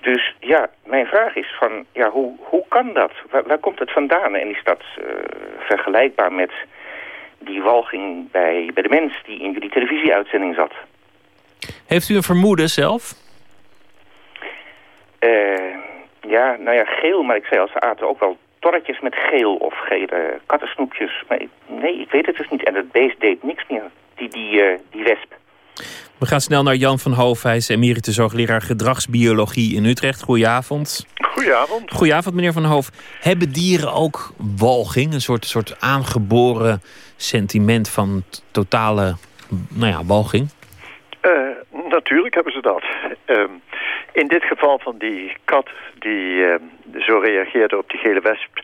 Dus ja, mijn vraag is van, ja, hoe, hoe kan dat? Waar, waar komt het vandaan? En is dat uh, vergelijkbaar met die walging bij, bij de mens die in jullie televisieuitzending zat? Heeft u een vermoeden zelf? Uh, ja, nou ja, geel, maar ik zei al, ze aten ook wel torretjes met geel of gele kattensnoepjes. Maar ik, nee, ik weet het dus niet. En het beest deed niks meer, die, die, uh, die wesp. We gaan snel naar Jan van Hoof. Hij is emeritus hoogleraar gedragsbiologie in Utrecht. Goedenavond. Goedenavond. Goedenavond, meneer van Hoof. Hebben dieren ook walging? Een soort, soort aangeboren sentiment van totale nou ja, walging? Uh, natuurlijk hebben ze dat. Uh, in dit geval van die kat die uh, zo reageerde op die gele wesp.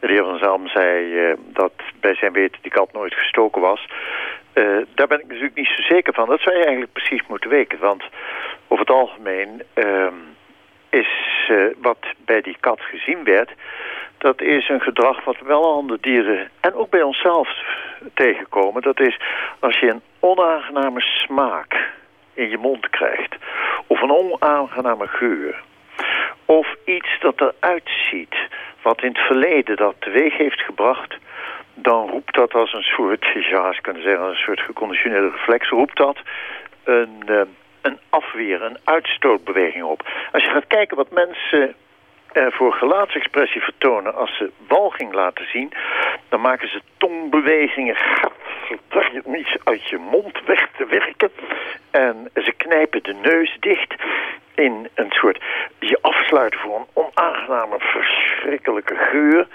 De heer Van Zalm zei uh, dat bij zijn weten die kat nooit gestoken was. Uh, daar ben ik natuurlijk niet zo zeker van. Dat zou je eigenlijk precies moeten weten. Want over het algemeen uh, is uh, wat bij die kat gezien werd... dat is een gedrag wat wel andere dieren en ook bij onszelf tegenkomen. Dat is als je een onaangename smaak in je mond krijgt... of een onaangename geur... of iets dat eruit ziet wat in het verleden dat teweeg heeft gebracht dan roept dat als een soort, ja, ze kunnen zeggen, een soort geconditioneerde reflex, roept dat een, uh, een afweer, een uitstootbeweging op. Als je gaat kijken wat mensen voor gelaatsexpressie vertonen als ze walging laten zien, dan maken ze tongbewegingen, om iets uit je mond weg te werken. En ze knijpen de neus dicht. In een soort je afsluiten voor een onaangename, verschrikkelijke geur.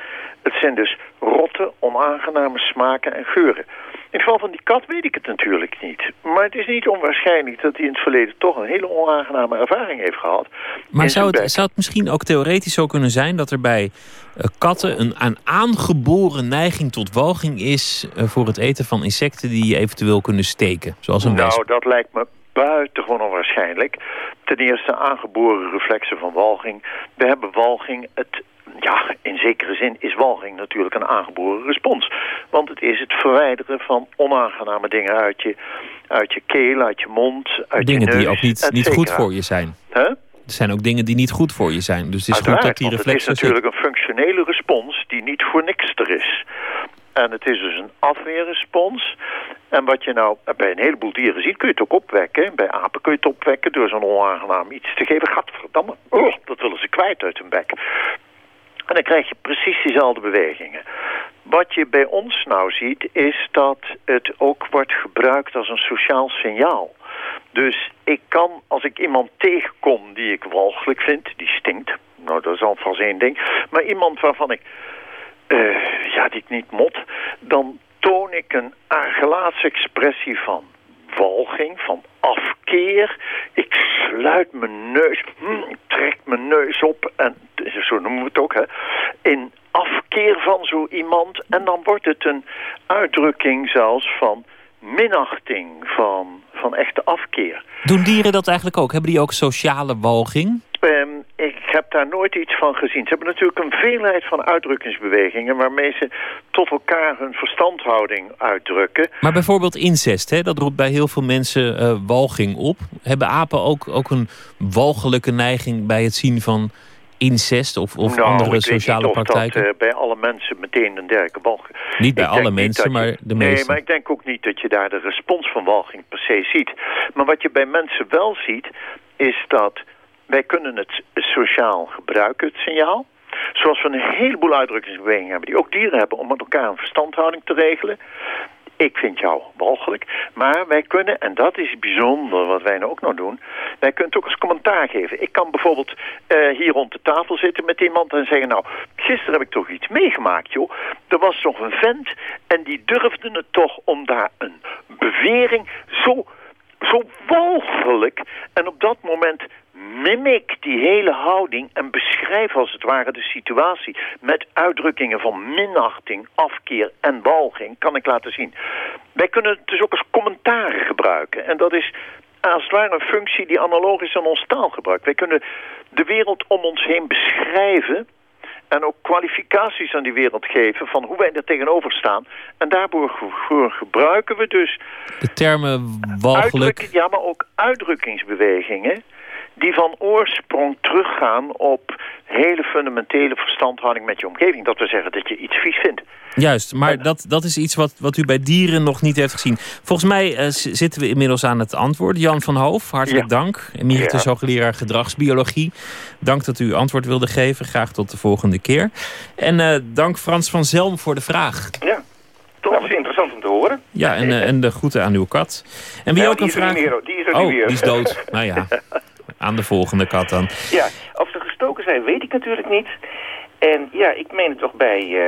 Het zijn dus rotte, onaangename smaken en geuren. In het geval van die kat weet ik het natuurlijk niet. Maar het is niet onwaarschijnlijk dat hij in het verleden toch een hele onaangename ervaring heeft gehad. Maar zou het, zou het misschien ook theoretisch zo kunnen zijn dat er bij uh, katten een, een aangeboren neiging tot walging is uh, voor het eten van insecten die je eventueel kunnen steken? Zoals een nou, wesp? dat lijkt me buitengewoon onwaarschijnlijk. Ten eerste aangeboren reflexen van walging. We hebben walging, het ja, in zekere zin is walging natuurlijk een aangeboren respons. Want het is het verwijderen van onaangename dingen uit je, uit je keel, uit je mond, uit dingen je neus, die ook niet, niet goed voor je zijn. Huh? Er zijn ook dingen die niet goed voor je zijn. Dus het is goed dat die reflex het is natuurlijk een functionele respons die niet voor niks er is. En het is dus een afweerrespons. En wat je nou bij een heleboel dieren ziet, kun je het ook opwekken. Bij apen kun je het opwekken door zo'n onaangenaam iets te geven. Gadverdamme, oh, dat willen ze kwijt uit hun bek. En dan krijg je precies diezelfde bewegingen. Wat je bij ons nou ziet, is dat het ook wordt gebruikt als een sociaal signaal. Dus ik kan, als ik iemand tegenkom die ik walgelijk vind, die stinkt. Nou, dat is alvast één ding. Maar iemand waarvan ik, uh, ja, die ik niet mot, dan toon ik een gelaatsexpressie van walging, van afkeer. Ik sluit mijn neus, hm, trek mijn neus op en zo noemen we het ook, hè, in afkeer van zo iemand. En dan wordt het een uitdrukking zelfs van minachting, van, van echte afkeer. Doen dieren dat eigenlijk ook? Hebben die ook sociale walging? Um, ik heb daar nooit iets van gezien. Ze hebben natuurlijk een veelheid van uitdrukkingsbewegingen... waarmee ze tot elkaar hun verstandhouding uitdrukken. Maar bijvoorbeeld incest, hè? dat roept bij heel veel mensen uh, walging op. Hebben apen ook, ook een walgelijke neiging bij het zien van incest of, of nou, andere sociale ik praktijken? Dat, uh, bij alle mensen meteen een dergelijke walging. Niet bij ik alle mensen, maar de meeste. Nee, maar ik denk ook niet dat je daar de respons van walging per se ziet. Maar wat je bij mensen wel ziet, is dat wij kunnen het sociaal gebruiken, het signaal. Zoals we een heleboel uitdrukkingsbewegingen hebben... die ook dieren hebben om met elkaar een verstandhouding te regelen. Ik vind jou walgelijk. Maar wij kunnen, en dat is bijzonder wat wij nou ook nog doen... wij kunnen het ook als commentaar geven. Ik kan bijvoorbeeld uh, hier rond de tafel zitten met iemand en zeggen... nou, gisteren heb ik toch iets meegemaakt, joh. Er was toch een vent en die durfde het toch om daar een bewering zo, zo walgelijk... en op dat moment mimic die hele houding en beschrijf als het ware de situatie met uitdrukkingen van minachting, afkeer en walging, kan ik laten zien. Wij kunnen het dus ook als commentaren gebruiken. En dat is als het ware een functie die analoog is aan ons taalgebruik. Wij kunnen de wereld om ons heen beschrijven en ook kwalificaties aan die wereld geven van hoe wij er tegenover staan. En daarvoor gebruiken we dus... De termen walgelijk... Ja, maar ook uitdrukkingsbewegingen die van oorsprong teruggaan op hele fundamentele verstandhouding met je omgeving. Dat we zeggen dat je iets vies vindt. Juist, maar dat, dat is iets wat, wat u bij dieren nog niet heeft gezien. Volgens mij uh, zitten we inmiddels aan het antwoord. Jan van Hoof, hartelijk ja. dank. Emeritus ja. hoogleraar gedragsbiologie. Dank dat u antwoord wilde geven. Graag tot de volgende keer. En uh, dank Frans van Zelm voor de vraag. Ja. Toch was interessant om te horen. Ja, en, uh, en de groeten aan uw kat. En wie ja, ook een vraag... Meer, die is er oh, weer. die is dood. nou ja, aan de volgende kat dan. Ja, of ze gestoken zijn weet ik natuurlijk niet. En ja, ik meen het toch bij uh,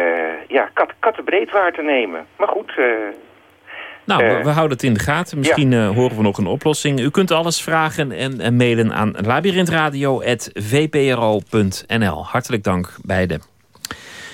ja, kat, kattenbreed waar te nemen. Maar goed... Uh, nou, uh, we, we, houden het in de gaten. Misschien ja. horen we nog een oplossing. U kunt alles vragen en, en mailen aan labyrinthradio.vpro.nl. Hartelijk dank beiden.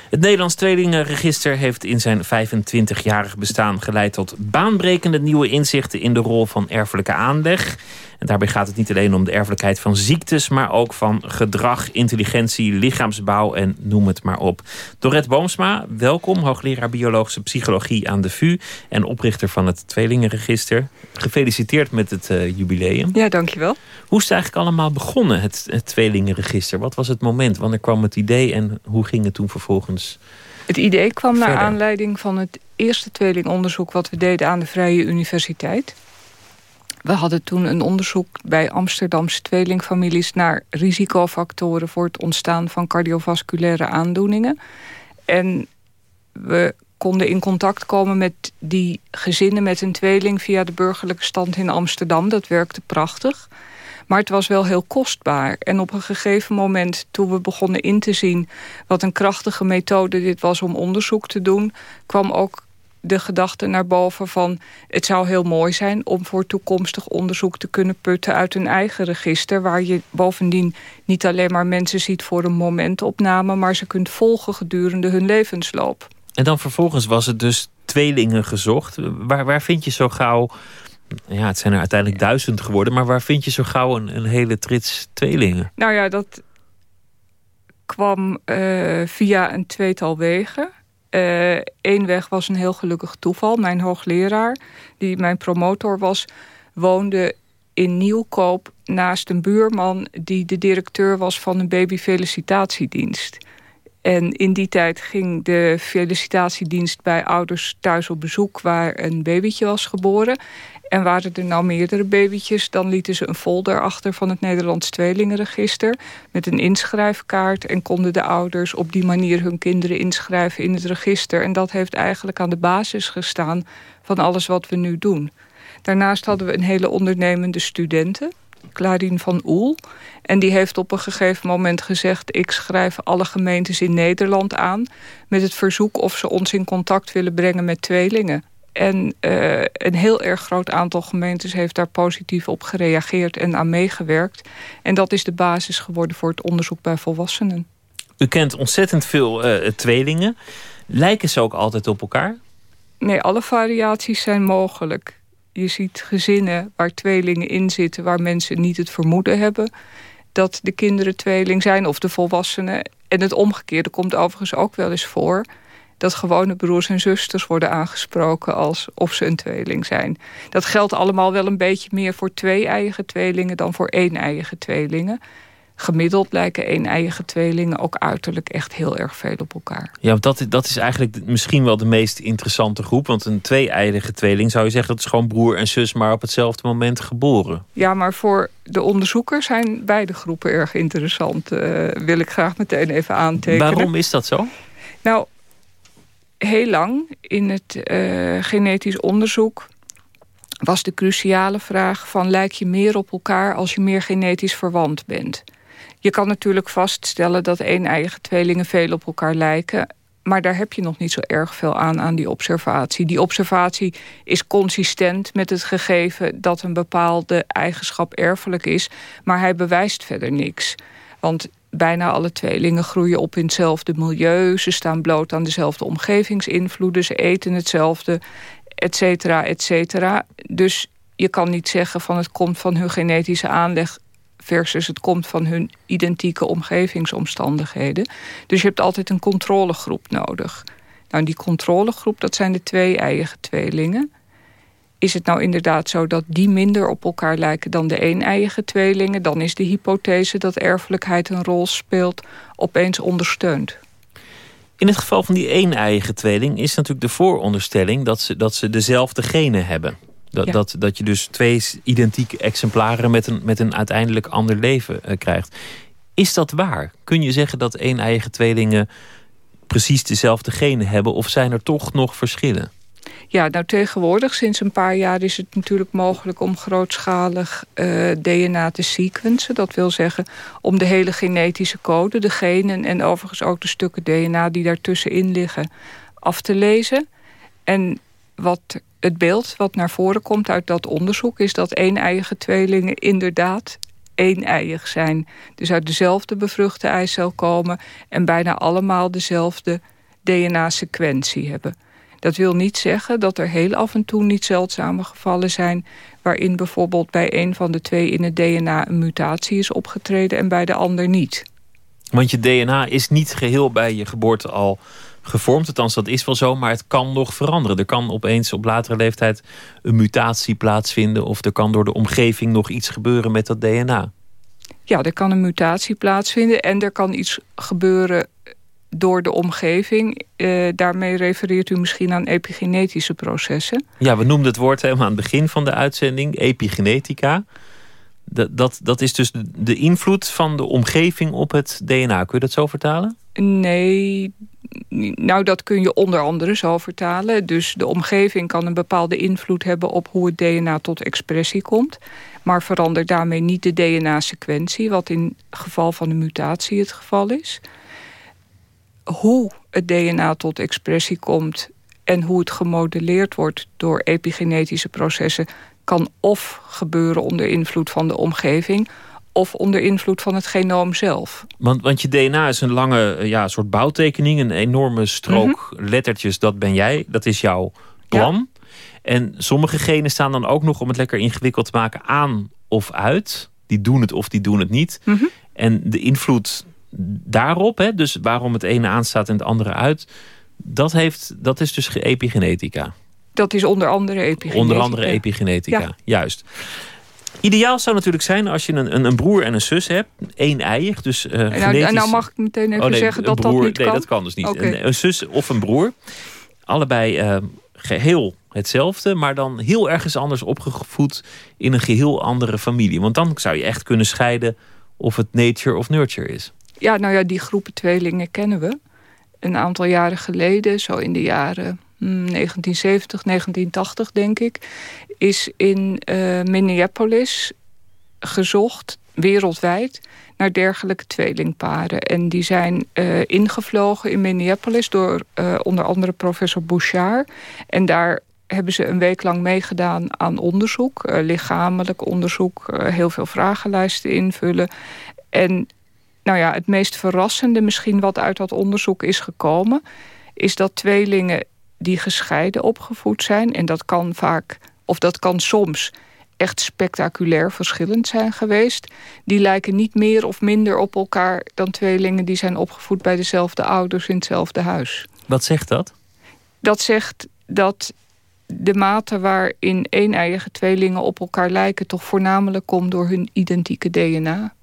Het Nederlands Tweelingenregister heeft in zijn 25-jarig bestaan geleid tot baanbrekende nieuwe inzichten in de rol van erfelijke aanleg. En daarbij gaat het niet alleen om de erfelijkheid van ziektes, maar ook van gedrag, intelligentie, lichaamsbouw en noem het maar op. Dorette Boomsma, welkom, hoogleraar biologische psychologie aan de VU en oprichter van het Tweelingenregister. Gefeliciteerd met het uh, jubileum. Ja, dankjewel. Hoe is het eigenlijk allemaal begonnen, het, het Tweelingenregister? Wat was het moment? Wanneer kwam het idee en hoe ging het toen vervolgens? Het idee kwam verder? naar aanleiding van het eerste tweelingonderzoek wat we deden aan de Vrije Universiteit. We hadden toen een onderzoek bij Amsterdamse tweelingfamilies... naar risicofactoren voor het ontstaan van cardiovasculaire aandoeningen. En we konden in contact komen met die gezinnen met een tweeling... via de burgerlijke stand in Amsterdam. Dat werkte prachtig. Maar het was wel heel kostbaar. En op een gegeven moment, toen we begonnen in te zien... wat een krachtige methode dit was om onderzoek te doen... kwam ook de gedachte naar boven van... het zou heel mooi zijn om voor toekomstig onderzoek te kunnen putten... uit een eigen register, waar je bovendien niet alleen maar mensen ziet... voor een momentopname, maar ze kunt volgen gedurende hun levensloop. En dan vervolgens was het dus tweelingen gezocht. Waar, waar vind je zo gauw... Ja, het zijn er uiteindelijk duizend geworden... maar waar vind je zo gauw een, een hele trits tweelingen? Nou ja, dat kwam uh, via een tweetal wegen. Eén eh, weg was een heel gelukkig toeval. Mijn hoogleraar, die mijn promotor was, woonde in Nieuwkoop naast een buurman die de directeur was van een babyfelicitatiedienst. En in die tijd ging de felicitatiedienst bij ouders thuis op bezoek waar een babytje was geboren. En waren er nou meerdere babytjes, dan lieten ze een folder achter van het Nederlands Tweelingenregister met een inschrijfkaart en konden de ouders op die manier hun kinderen inschrijven in het register. En dat heeft eigenlijk aan de basis gestaan van alles wat we nu doen. Daarnaast hadden we een hele ondernemende studenten, Clarine van Oel. En die heeft op een gegeven moment gezegd... ik schrijf alle gemeentes in Nederland aan... met het verzoek of ze ons in contact willen brengen met tweelingen. En uh, een heel erg groot aantal gemeentes heeft daar positief op gereageerd en aan meegewerkt. En dat is de basis geworden voor het onderzoek bij volwassenen. U kent ontzettend veel uh, tweelingen. Lijken ze ook altijd op elkaar? Nee, alle variaties zijn mogelijk. Je ziet gezinnen waar tweelingen in zitten... waar mensen niet het vermoeden hebben dat de kinderen tweeling zijn... of de volwassenen. En het omgekeerde komt overigens ook wel eens voor dat gewone broers en zusters worden aangesproken als of ze een tweeling zijn. Dat geldt allemaal wel een beetje meer voor twee eigen tweelingen dan voor één eigen tweelingen. Gemiddeld lijken één eigen tweelingen ook uiterlijk echt heel erg veel op elkaar. Ja, dat, dat is eigenlijk misschien wel de meest interessante groep. Want een twee-eigen tweeling zou je zeggen... dat is gewoon broer en zus, maar op hetzelfde moment geboren. Ja, maar voor de onderzoekers zijn beide groepen erg interessant. Uh, wil ik graag meteen even aantekenen. Waarom is dat zo? Nou, heel lang in het uh, genetisch onderzoek was de cruciale vraag van lijk je meer op elkaar als je meer genetisch verwant bent. Je kan natuurlijk vaststellen dat één-eigen tweelingen veel op elkaar lijken. Maar daar heb je nog niet zo erg veel aan, aan die observatie. Die observatie is consistent met het gegeven dat een bepaalde eigenschap erfelijk is. Maar hij bewijst verder niks. Want bijna alle tweelingen groeien op in hetzelfde milieu. Ze staan bloot aan dezelfde omgevingsinvloeden. Ze eten hetzelfde, et cetera, et cetera. Dus je kan niet zeggen van het komt van hun genetische aanleg versus het komt van hun identieke omgevingsomstandigheden. Dus je hebt altijd een controlegroep nodig. Nou, die controlegroep, dat zijn de twee eigen tweelingen. Is het nou inderdaad zo dat die minder op elkaar lijken dan de een-eigen tweelingen... dan is de hypothese dat erfelijkheid een rol speelt opeens ondersteund. In het geval van die een-eigen tweeling is natuurlijk de vooronderstelling... dat ze, dat ze dezelfde genen hebben. Dat, dat, dat je dus twee identieke exemplaren met een, met een uiteindelijk ander leven uh, krijgt. Is dat waar? Kun je zeggen dat een-eigen tweelingen precies dezelfde genen hebben... of zijn er toch nog verschillen? Ja, nou tegenwoordig, sinds een paar jaar is het natuurlijk mogelijk om grootschalig uh, DNA te sequencen. Dat wil zeggen om de hele genetische code, de genen en overigens ook de stukken DNA die daartussenin liggen, af te lezen. En wat het beeld wat naar voren komt uit dat onderzoek is dat één-eiige tweelingen inderdaad één-eiig zijn. Dus uit dezelfde bevruchte eicel komen en bijna allemaal dezelfde DNA-sequentie hebben. Dat wil niet zeggen dat er heel af en toe niet zeldzame gevallen zijn... waarin bijvoorbeeld bij een van de twee in het DNA een mutatie is opgetreden... en bij de ander niet. Want je DNA is niet geheel bij je geboorte al gevormd. Althans, dat is wel zo, maar het kan nog veranderen. Er kan opeens op latere leeftijd een mutatie plaatsvinden... of er kan door de omgeving nog iets gebeuren met dat DNA. Ja, er kan een mutatie plaatsvinden en er kan iets gebeuren door de omgeving. Uh, daarmee refereert u misschien aan epigenetische processen. Ja, we noemden het woord helemaal aan het begin van de uitzending, epigenetica. Dat, dat, dat is dus de invloed van de omgeving op het DNA. Kun je dat zo vertalen? Nee, nou dat kun je onder andere zo vertalen. Dus de omgeving kan een bepaalde invloed hebben op hoe het DNA tot expressie komt. maar verander daarmee niet de DNA-sequentie... wat in geval van een mutatie het geval is. Hoe het DNA tot expressie komt en hoe het gemodelleerd wordt door epigenetische processen... kan of gebeuren onder invloed van de omgeving of onder invloed van het genoom zelf. Want, want je DNA is een lange eh, ja, soort bouwtekening, een enorme strook mhm. lettertjes, dat ben jij, dat is jouw plan. En sommige genen staan dan ook nog, om het lekker ingewikkeld te maken, aan of uit. Die doen het of die doen het niet. Mhm. En de invloed daarop, hè, dus waarom het ene aanstaat en het andere uit, dat, heeft, dat is dus epigenetica. Dat is onder andere epigenetica. Onder andere epigenetica, juist. Ideaal zou natuurlijk zijn als je een, een, een broer en een zus hebt. één eier. Dus, uh, nou, genetisch... nou, mag ik meteen even oh, zeggen dat broer, dat niet kan? Nee, dat kan dus niet. Een, een, zus of een broer. Allebei uh, geheel hetzelfde, maar dan heel ergens anders opgevoed in een geheel andere familie. Want dan zou je echt kunnen scheiden of het nature of nurture is. Ja, nou ja, die groepen tweelingen kennen we. Een aantal jaren geleden, zo in de jaren 1970, hmm, 1980 denk ik, is in uh, Minneapolis gezocht, wereldwijd, naar dergelijke tweelingparen. En die zijn uh, ingevlogen in Minneapolis door uh, onder andere professor Bouchard. En daar hebben ze een week lang meegedaan aan onderzoek. Lichamelijk onderzoek, heel veel vragenlijsten invullen. En nou ja, het meest verrassende misschien wat uit dat onderzoek is gekomen... is dat tweelingen die gescheiden opgevoed zijn... en dat kan vaak, of dat kan soms echt spectaculair verschillend zijn geweest... die lijken niet meer of minder op elkaar dan tweelingen... die zijn opgevoed bij dezelfde ouders in hetzelfde huis. Wat zegt dat? Dat zegt dat de mate waarin een-eiige tweelingen op elkaar lijken... toch voornamelijk komt door hun identieke DNA.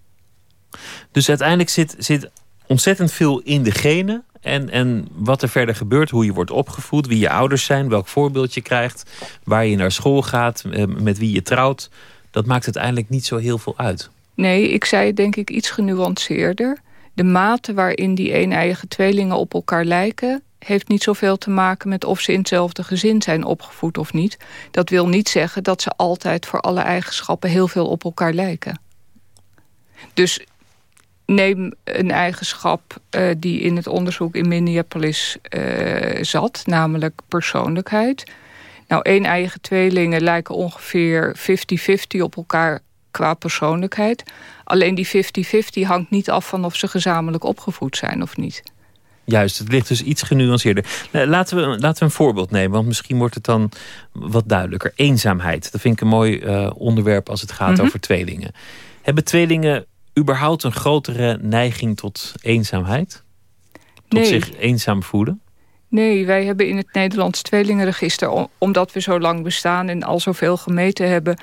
Dus uiteindelijk zit, zit ontzettend veel in de genen... En, en wat er verder gebeurt, hoe je wordt opgevoed, wie je ouders zijn, welk voorbeeld je krijgt, waar je naar school gaat, eh, met wie je trouwt, dat maakt uiteindelijk niet zo heel veel uit. Nee, ik zei denk ik iets genuanceerder. De mate waarin die een-eigen tweelingen op elkaar lijken... heeft niet zoveel te maken met of ze in hetzelfde gezin zijn opgevoed of niet. Dat wil niet zeggen dat ze altijd voor alle eigenschappen heel veel op elkaar lijken. Dus neem een eigenschap uh, die in het onderzoek in Minneapolis uh, zat, namelijk persoonlijkheid. Nou, één eigen tweelingen lijken ongeveer 50-50 op elkaar qua persoonlijkheid. Alleen die 50-50 hangt niet af van of ze gezamenlijk opgevoed zijn of niet. Juist, het ligt dus iets genuanceerder. Nou, laten, we, laten we een voorbeeld nemen, want misschien wordt het dan wat duidelijker. Eenzaamheid, dat vind ik een mooi uh, onderwerp als het gaat mm -hmm. over tweelingen. Hebben tweelingen überhaupt een grotere neiging tot eenzaamheid? Tot zich eenzaam voelen? Nee, wij hebben in het Nederlands tweelingenregister... omdat we zo lang bestaan en al zoveel gemeten hebben...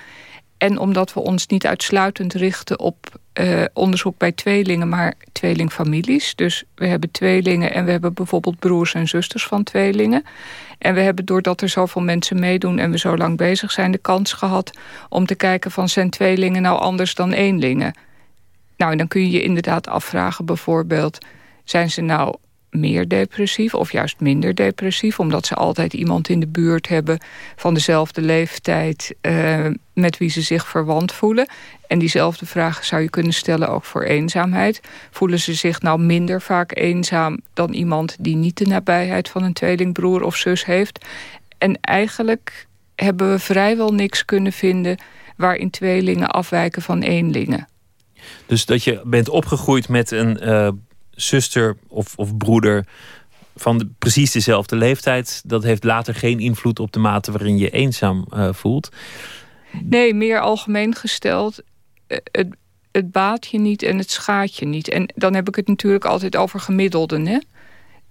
en omdat we ons niet uitsluitend richten op uh, onderzoek bij tweelingen... maar tweelingfamilies. Dus we hebben tweelingen en we hebben bijvoorbeeld broers en zusters van tweelingen. En we hebben doordat er zoveel mensen meedoen en we zo lang bezig zijn... de kans gehad om te kijken van zijn tweelingen nou anders dan eenlingen... Nou, dan kun je je inderdaad afvragen bijvoorbeeld... zijn ze nou meer depressief of juist minder depressief... omdat ze altijd iemand in de buurt hebben van dezelfde leeftijd... Uh, met wie ze zich verwant voelen. En diezelfde vraag zou je kunnen stellen ook voor eenzaamheid. Voelen ze zich nou minder vaak eenzaam dan iemand... die niet de nabijheid van een tweelingbroer of zus heeft? En eigenlijk hebben we vrijwel niks kunnen vinden... waarin tweelingen afwijken van eenlingen. Dus dat je bent opgegroeid met een uh, zuster of, of broeder van precies dezelfde leeftijd... dat heeft later geen invloed op de mate waarin je eenzaam uh, voelt. Nee, meer algemeen gesteld... Uh, het, het baat je niet en het schaadt je niet. En dan heb ik het natuurlijk altijd over gemiddelden. Hè?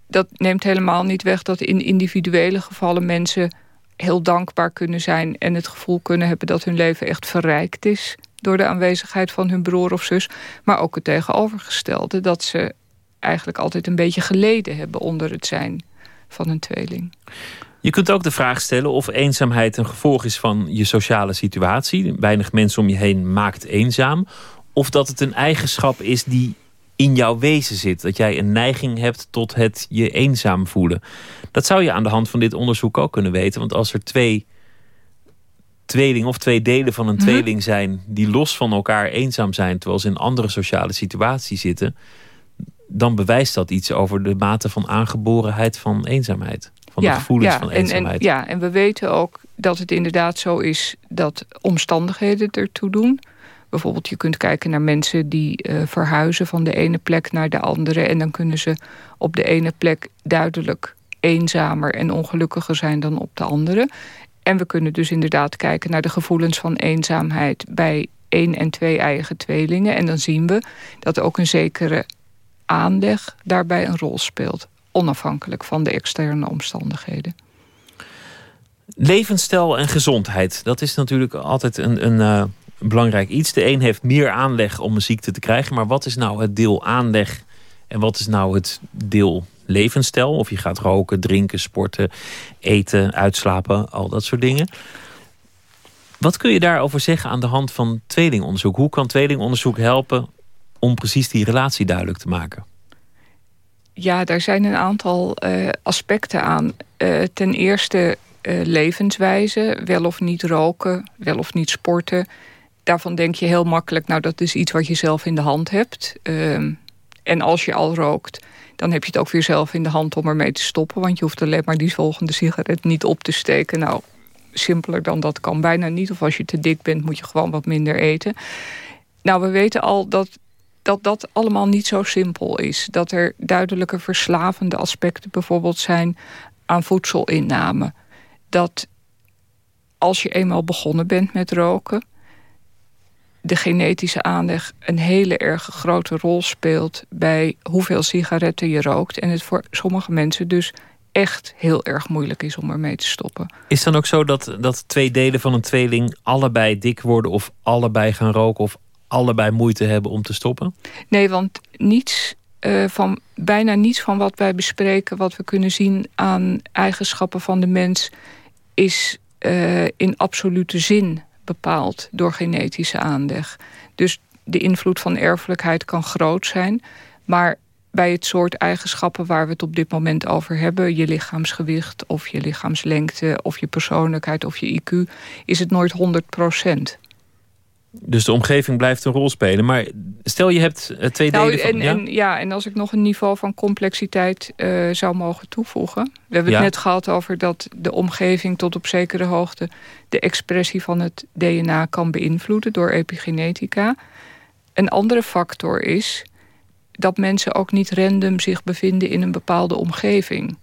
Dat neemt helemaal niet weg dat in individuele gevallen mensen heel dankbaar kunnen zijn... en het gevoel kunnen hebben dat hun leven echt verrijkt is door de aanwezigheid van hun broer of zus. Maar ook het tegenovergestelde, dat ze eigenlijk altijd een beetje geleden hebben onder het zijn van een tweeling. Je kunt ook de vraag stellen of eenzaamheid een gevolg is van je sociale situatie. Weinig mensen om je heen maakt eenzaam. Of dat het een eigenschap is die in jouw wezen zit. Dat jij een neiging hebt tot het je eenzaam voelen. Dat zou je aan de hand van dit onderzoek ook kunnen weten. Want als er twee tweeling of twee delen van een Mhm. tweeling zijn die los van elkaar eenzaam zijn, terwijl ze in andere sociale situaties zitten, dan bewijst dat iets over de mate van aangeborenheid van eenzaamheid. Van de gevoelens van en, en, eenzaamheid. ja, en we weten ook dat het inderdaad zo is dat omstandigheden ertoe doen. Bijvoorbeeld, je kunt kijken naar mensen die eh, verhuizen van de ene plek naar de andere. En dan kunnen ze op de ene plek duidelijk eenzamer en ongelukkiger zijn dan op de andere. En we kunnen dus inderdaad kijken naar de gevoelens van eenzaamheid bij één en twee eigen tweelingen. En dan zien we dat ook een zekere aanleg daarbij een rol speelt. Onafhankelijk van de externe omstandigheden. Levensstijl en gezondheid, dat is natuurlijk altijd een, een eh, belangrijk iets. De een heeft meer aanleg om een ziekte te krijgen, maar wat is nou het deel aanleg en wat is nou het deel levensstijl? Of je gaat roken, drinken, sporten, eten, uitslapen, al dat soort dingen. Wat kun je daarover zeggen aan de hand van tweelingonderzoek? Hoe kan tweelingonderzoek helpen om precies die relatie duidelijk te maken? Ja, daar zijn een aantal eh, aspecten aan. Eh, ten eerste eh, levenswijze, wel of niet roken, wel of niet sporten. Daarvan denk je heel makkelijk, nou dat is iets wat je zelf in de hand hebt. Ehm, en als je al rookt, dan heb je het ook weer zelf in de hand om ermee te stoppen. Want je hoeft alleen maar die volgende sigaret niet op te steken. Nou, simpeler dan dat kan bijna niet. Of als je te dik bent, moet je gewoon wat minder eten. Nou, we weten al dat dat dat allemaal niet zo simpel is. Dat er duidelijke verslavende aspecten bijvoorbeeld zijn aan voedselinname. Dat als je eenmaal begonnen bent met roken... de genetische aanleg een hele erg grote rol speelt... bij hoeveel sigaretten je rookt. En het voor sommige mensen dus echt heel erg moeilijk is om ermee te stoppen. Is dan ook zo dat, dat twee delen van een tweeling allebei dik worden... of allebei gaan roken of allebei moeite hebben om te stoppen? Nee, want niets uh, van, bijna niets van wat wij bespreken... wat we kunnen zien aan eigenschappen van de mens... is uh, in absolute zin bepaald door genetische aanleg. Dus de invloed van erfelijkheid kan groot zijn... maar bij het soort eigenschappen waar we het op dit moment over hebben... je lichaamsgewicht of je lichaamslengte of je persoonlijkheid of je IQ... is het nooit 100 procent. Dus de omgeving blijft een rol spelen. Maar stel je hebt twee nou, delen van... En, ja? En, ja, en als ik nog een niveau van complexiteit uh, zou mogen toevoegen. We hebben het net gehad over dat de omgeving tot op zekere hoogte... de expressie van het DNA kan beïnvloeden door epigenetica. Een andere factor is dat mensen ook niet random zich bevinden in een bepaalde omgeving.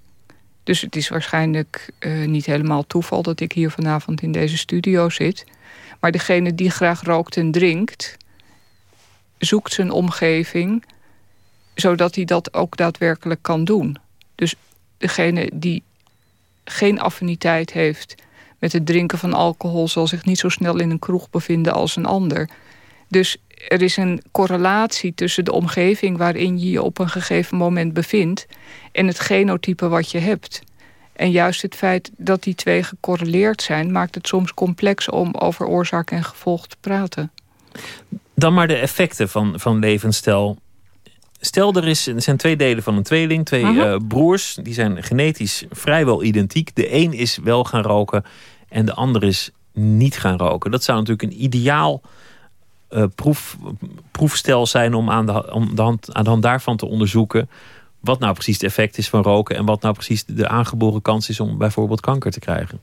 Dus het is waarschijnlijk uh, niet helemaal toeval dat ik hier vanavond in deze studio zit... Maar degene die graag rookt en drinkt... zoekt zijn omgeving zodat hij dat ook daadwerkelijk kan doen. Dus degene die geen affiniteit heeft met het drinken van alcohol... zal zich niet zo snel in een kroeg bevinden als een ander. Dus er is een correlatie tussen de omgeving... waarin je je op een gegeven moment bevindt... en het genotype wat je hebt... En juist het feit dat die twee gecorreleerd zijn... maakt het soms complex om over oorzaak en gevolg te praten. Dan maar de effecten van, van levensstijl. Stel, er, is, er zijn twee delen van een tweeling. Twee uh uh, broers, die zijn genetisch vrijwel identiek. De een is wel gaan roken en de ander is niet gaan roken. Dat zou natuurlijk een ideaal uh, proef, proefstel zijn... om, aan de, om de hand, aan de hand daarvan te onderzoeken wat nou precies het effect is van roken... en wat nou precies de aangeboren kans is om bijvoorbeeld kanker te krijgen.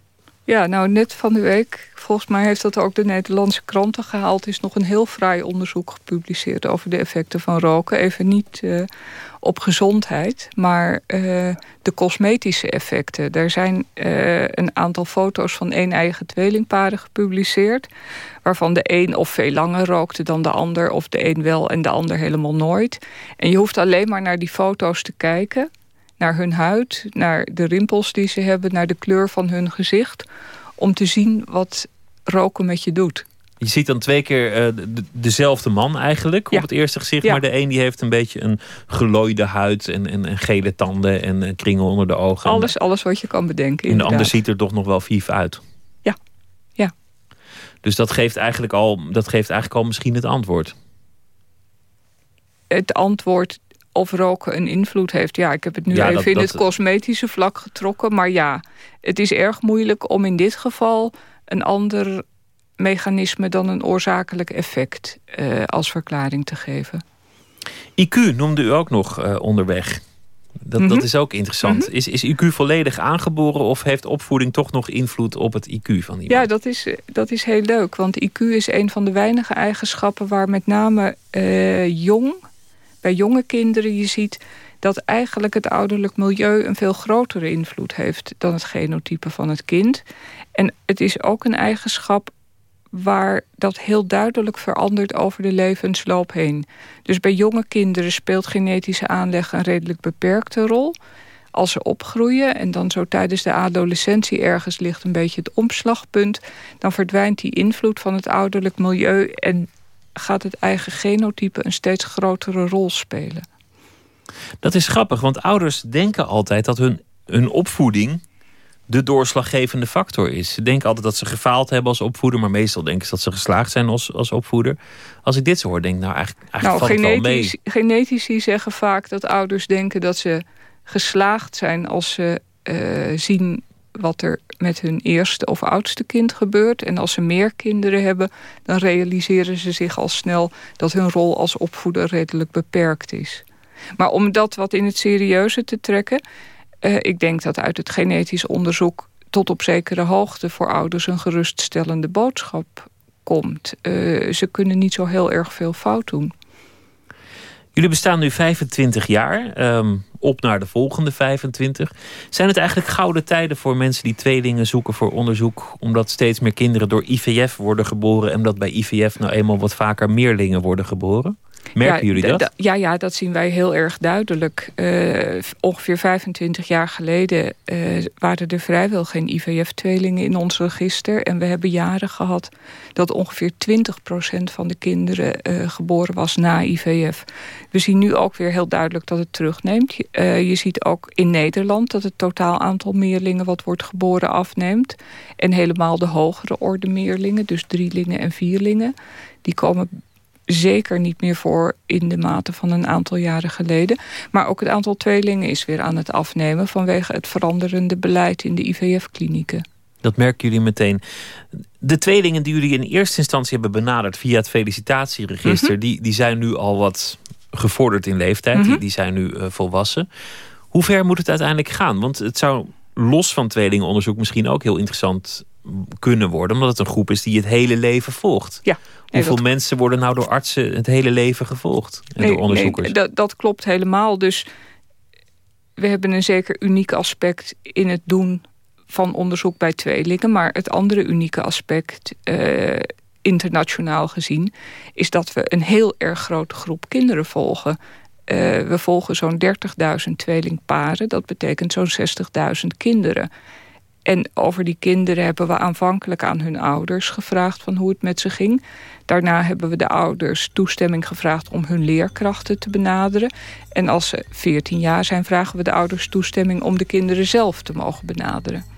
Ja, nou net van de week, volgens mij heeft dat ook de Nederlandse kranten gehaald... is nog een heel fraai onderzoek gepubliceerd over de effecten van roken. Even niet uh, op gezondheid, maar uh, de cosmetische effecten. Er zijn uh, een aantal foto's van één eigen tweelingparen gepubliceerd... waarvan de een of veel langer rookte dan de ander... of de een wel en de ander helemaal nooit. En je hoeft alleen maar naar die foto's te kijken naar hun huid, naar de rimpels die ze hebben... naar de kleur van hun gezicht... om te zien wat roken met je doet. Je ziet dan twee keer uh, de, dezelfde man eigenlijk ja. op het eerste gezicht... Ja. maar de een die heeft een beetje een gelooide huid... en, en, en gele tanden en een kringel onder de ogen. Alles, alles wat je kan bedenken, En de ander ziet er toch nog wel vief uit. Ja, ja. Dus dat geeft eigenlijk al, dat geeft eigenlijk al misschien het antwoord. Het antwoord of roken een invloed heeft. Ja, ik heb het nu Ja, even dat- in dat- het cosmetische vlak getrokken. Maar ja, het is erg moeilijk om in dit geval een ander mechanisme dan een oorzakelijk effect uh, als verklaring te geven. IQ noemde u ook nog uh, onderweg. Dat, mm -hmm. dat is ook interessant. Mm -hmm. is, is IQ volledig aangeboren of heeft opvoeding toch nog invloed op het IQ van iemand? Ja, dat is, dat is heel leuk. Want IQ is een van de weinige eigenschappen waar met name uh, jong, bij jonge kinderen je ziet dat eigenlijk het ouderlijk milieu een veel grotere invloed heeft dan het genotype van het kind. En het is ook een eigenschap waar dat heel duidelijk verandert over de levensloop heen. Dus bij jonge kinderen speelt genetische aanleg een redelijk beperkte rol. Als ze opgroeien en dan zo tijdens de adolescentie ergens ligt een beetje het omslagpunt... dan verdwijnt die invloed van het ouderlijk milieu... en gaat het eigen genotype een steeds grotere rol spelen. Dat is grappig, want ouders denken altijd dat hun, hun opvoeding de doorslaggevende factor is. Ze denken altijd dat ze gefaald hebben als opvoeder... maar meestal denken ze dat ze geslaagd zijn als, als opvoeder. Als ik dit zo hoor, denk ik nou eigenlijk, eigenlijk nou, valt genetisch, het wel mee. Genetici zeggen vaak dat ouders denken dat ze geslaagd zijn... als ze uh, zien wat er met hun eerste of oudste kind gebeurt. En als ze meer kinderen hebben, dan realiseren ze zich al snel... dat hun rol als opvoeder redelijk beperkt is. Maar om dat wat in het serieuze te trekken... Uh, ik denk dat uit het genetisch onderzoek tot op zekere hoogte voor ouders een geruststellende boodschap komt. Uh, ze kunnen niet zo heel erg veel fout doen. Jullie bestaan nu 25 jaar, um, op naar de volgende 25. Zijn het eigenlijk gouden tijden voor mensen die tweelingen zoeken voor onderzoek... omdat steeds meer kinderen door IVF worden geboren... en dat bij IVF nou eenmaal wat vaker meerlingen worden geboren? Merken ja, jullie dat? Ja, ja, dat zien wij heel erg duidelijk. Uh, ongeveer 25 jaar geleden uh, waren er vrijwel geen IVF-tweelingen in ons register. En we hebben jaren gehad dat ongeveer 20% van de kinderen uh, geboren was na IVF. We zien nu ook weer heel duidelijk dat het terugneemt. je ziet ook in Nederland dat het totaal aantal meerlingen wat wordt geboren afneemt. En helemaal de hogere orde meerlingen, dus drielingen en vierlingen... die komen zeker niet meer voor in de mate van een aantal jaren geleden. Maar ook het aantal tweelingen is weer aan het afnemen... vanwege het veranderende beleid in de IVF-klinieken. Dat merken jullie meteen. De tweelingen die jullie in eerste instantie hebben benaderd... via het felicitatieregister... Mhm. die, die zijn nu al wat gevorderd in leeftijd. die, mhm. die zijn nu uh, volwassen. Hoe ver moet het uiteindelijk gaan? Want het zou los van tweelingenonderzoek misschien ook heel interessant kunnen worden. Omdat het een groep is die het hele leven volgt. Ja. Hoeveel mensen worden nou door artsen het hele leven gevolgd? En nee, door onderzoekers? Nee, dat, dat klopt helemaal. Dus we hebben een zeker uniek aspect in het doen van onderzoek bij tweelingen. Maar het andere unieke aspect, uh, internationaal gezien... is dat we een heel erg grote groep kinderen volgen. Uh, we volgen zo'n 30.000 tweelingparen. Dat betekent zo'n 60.000 kinderen. En over die kinderen hebben we aanvankelijk aan hun ouders gevraagd... van hoe het met ze ging. Daarna hebben we de ouders toestemming gevraagd om hun leerkrachten te benaderen. En als ze 14 jaar zijn, vragen we de ouders toestemming om de kinderen zelf te mogen benaderen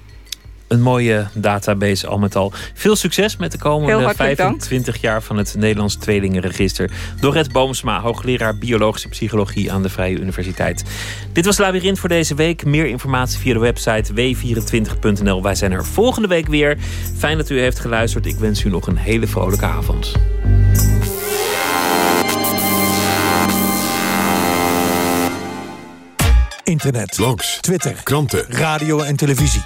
een mooie database al met al. Veel succes met de komende 25 jaar van het Nederlands Tweelingenregister. Dorette Boomsma, hoogleraar biologische psychologie aan de Vrije Universiteit. Dit was Labyrinth voor deze week. Meer informatie via de website w24.nl. Wij zijn er volgende week weer. Fijn dat u heeft geluisterd. Ik wens u nog een hele vrolijke avond. Internet, blogs, Twitter, kranten, radio en televisie.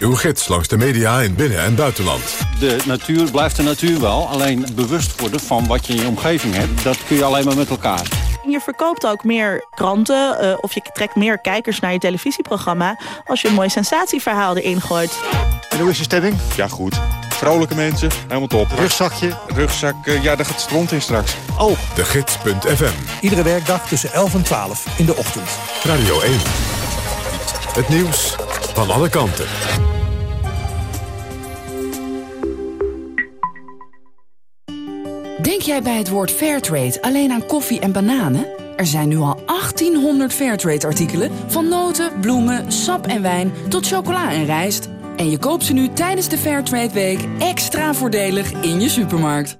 Uw gids langs de media in binnen- en buitenland. De natuur blijft de natuur wel. Alleen bewust worden van wat je in je omgeving hebt... dat kun je alleen maar met elkaar. Je verkoopt ook meer kranten uh, of je trekt meer kijkers naar je televisieprogramma... als je een mooi sensatieverhaal erin gooit. En hoe is je stemming? Ja, goed. Vrolijke mensen, helemaal top. Rugzakje? Rugzak, uh, ja, daar gaat stront in straks. Oh. De Gids.fm. Iedere werkdag tussen 11 en 12 in de ochtend. Radio 1. Het nieuws van alle kanten. Denk jij bij het woord Fairtrade alleen aan koffie en bananen? Er zijn nu al 1800 Fairtrade-artikelen... van noten, bloemen, sap en wijn tot chocola en rijst. En je koopt ze nu tijdens de Fairtrade Week extra voordelig in je supermarkt.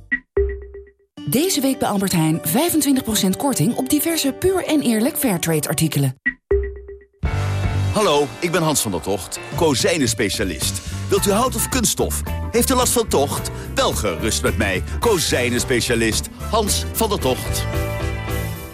Deze week bij Albert Heijn 25% korting op diverse puur en eerlijk Fairtrade artikelen. Hallo, ik ben Hans van der Tocht, kozijnen-specialist. Wilt u hout of kunststof? Heeft u last van tocht? Wel gerust met mij, kozijnen-specialist Hans van der Tocht.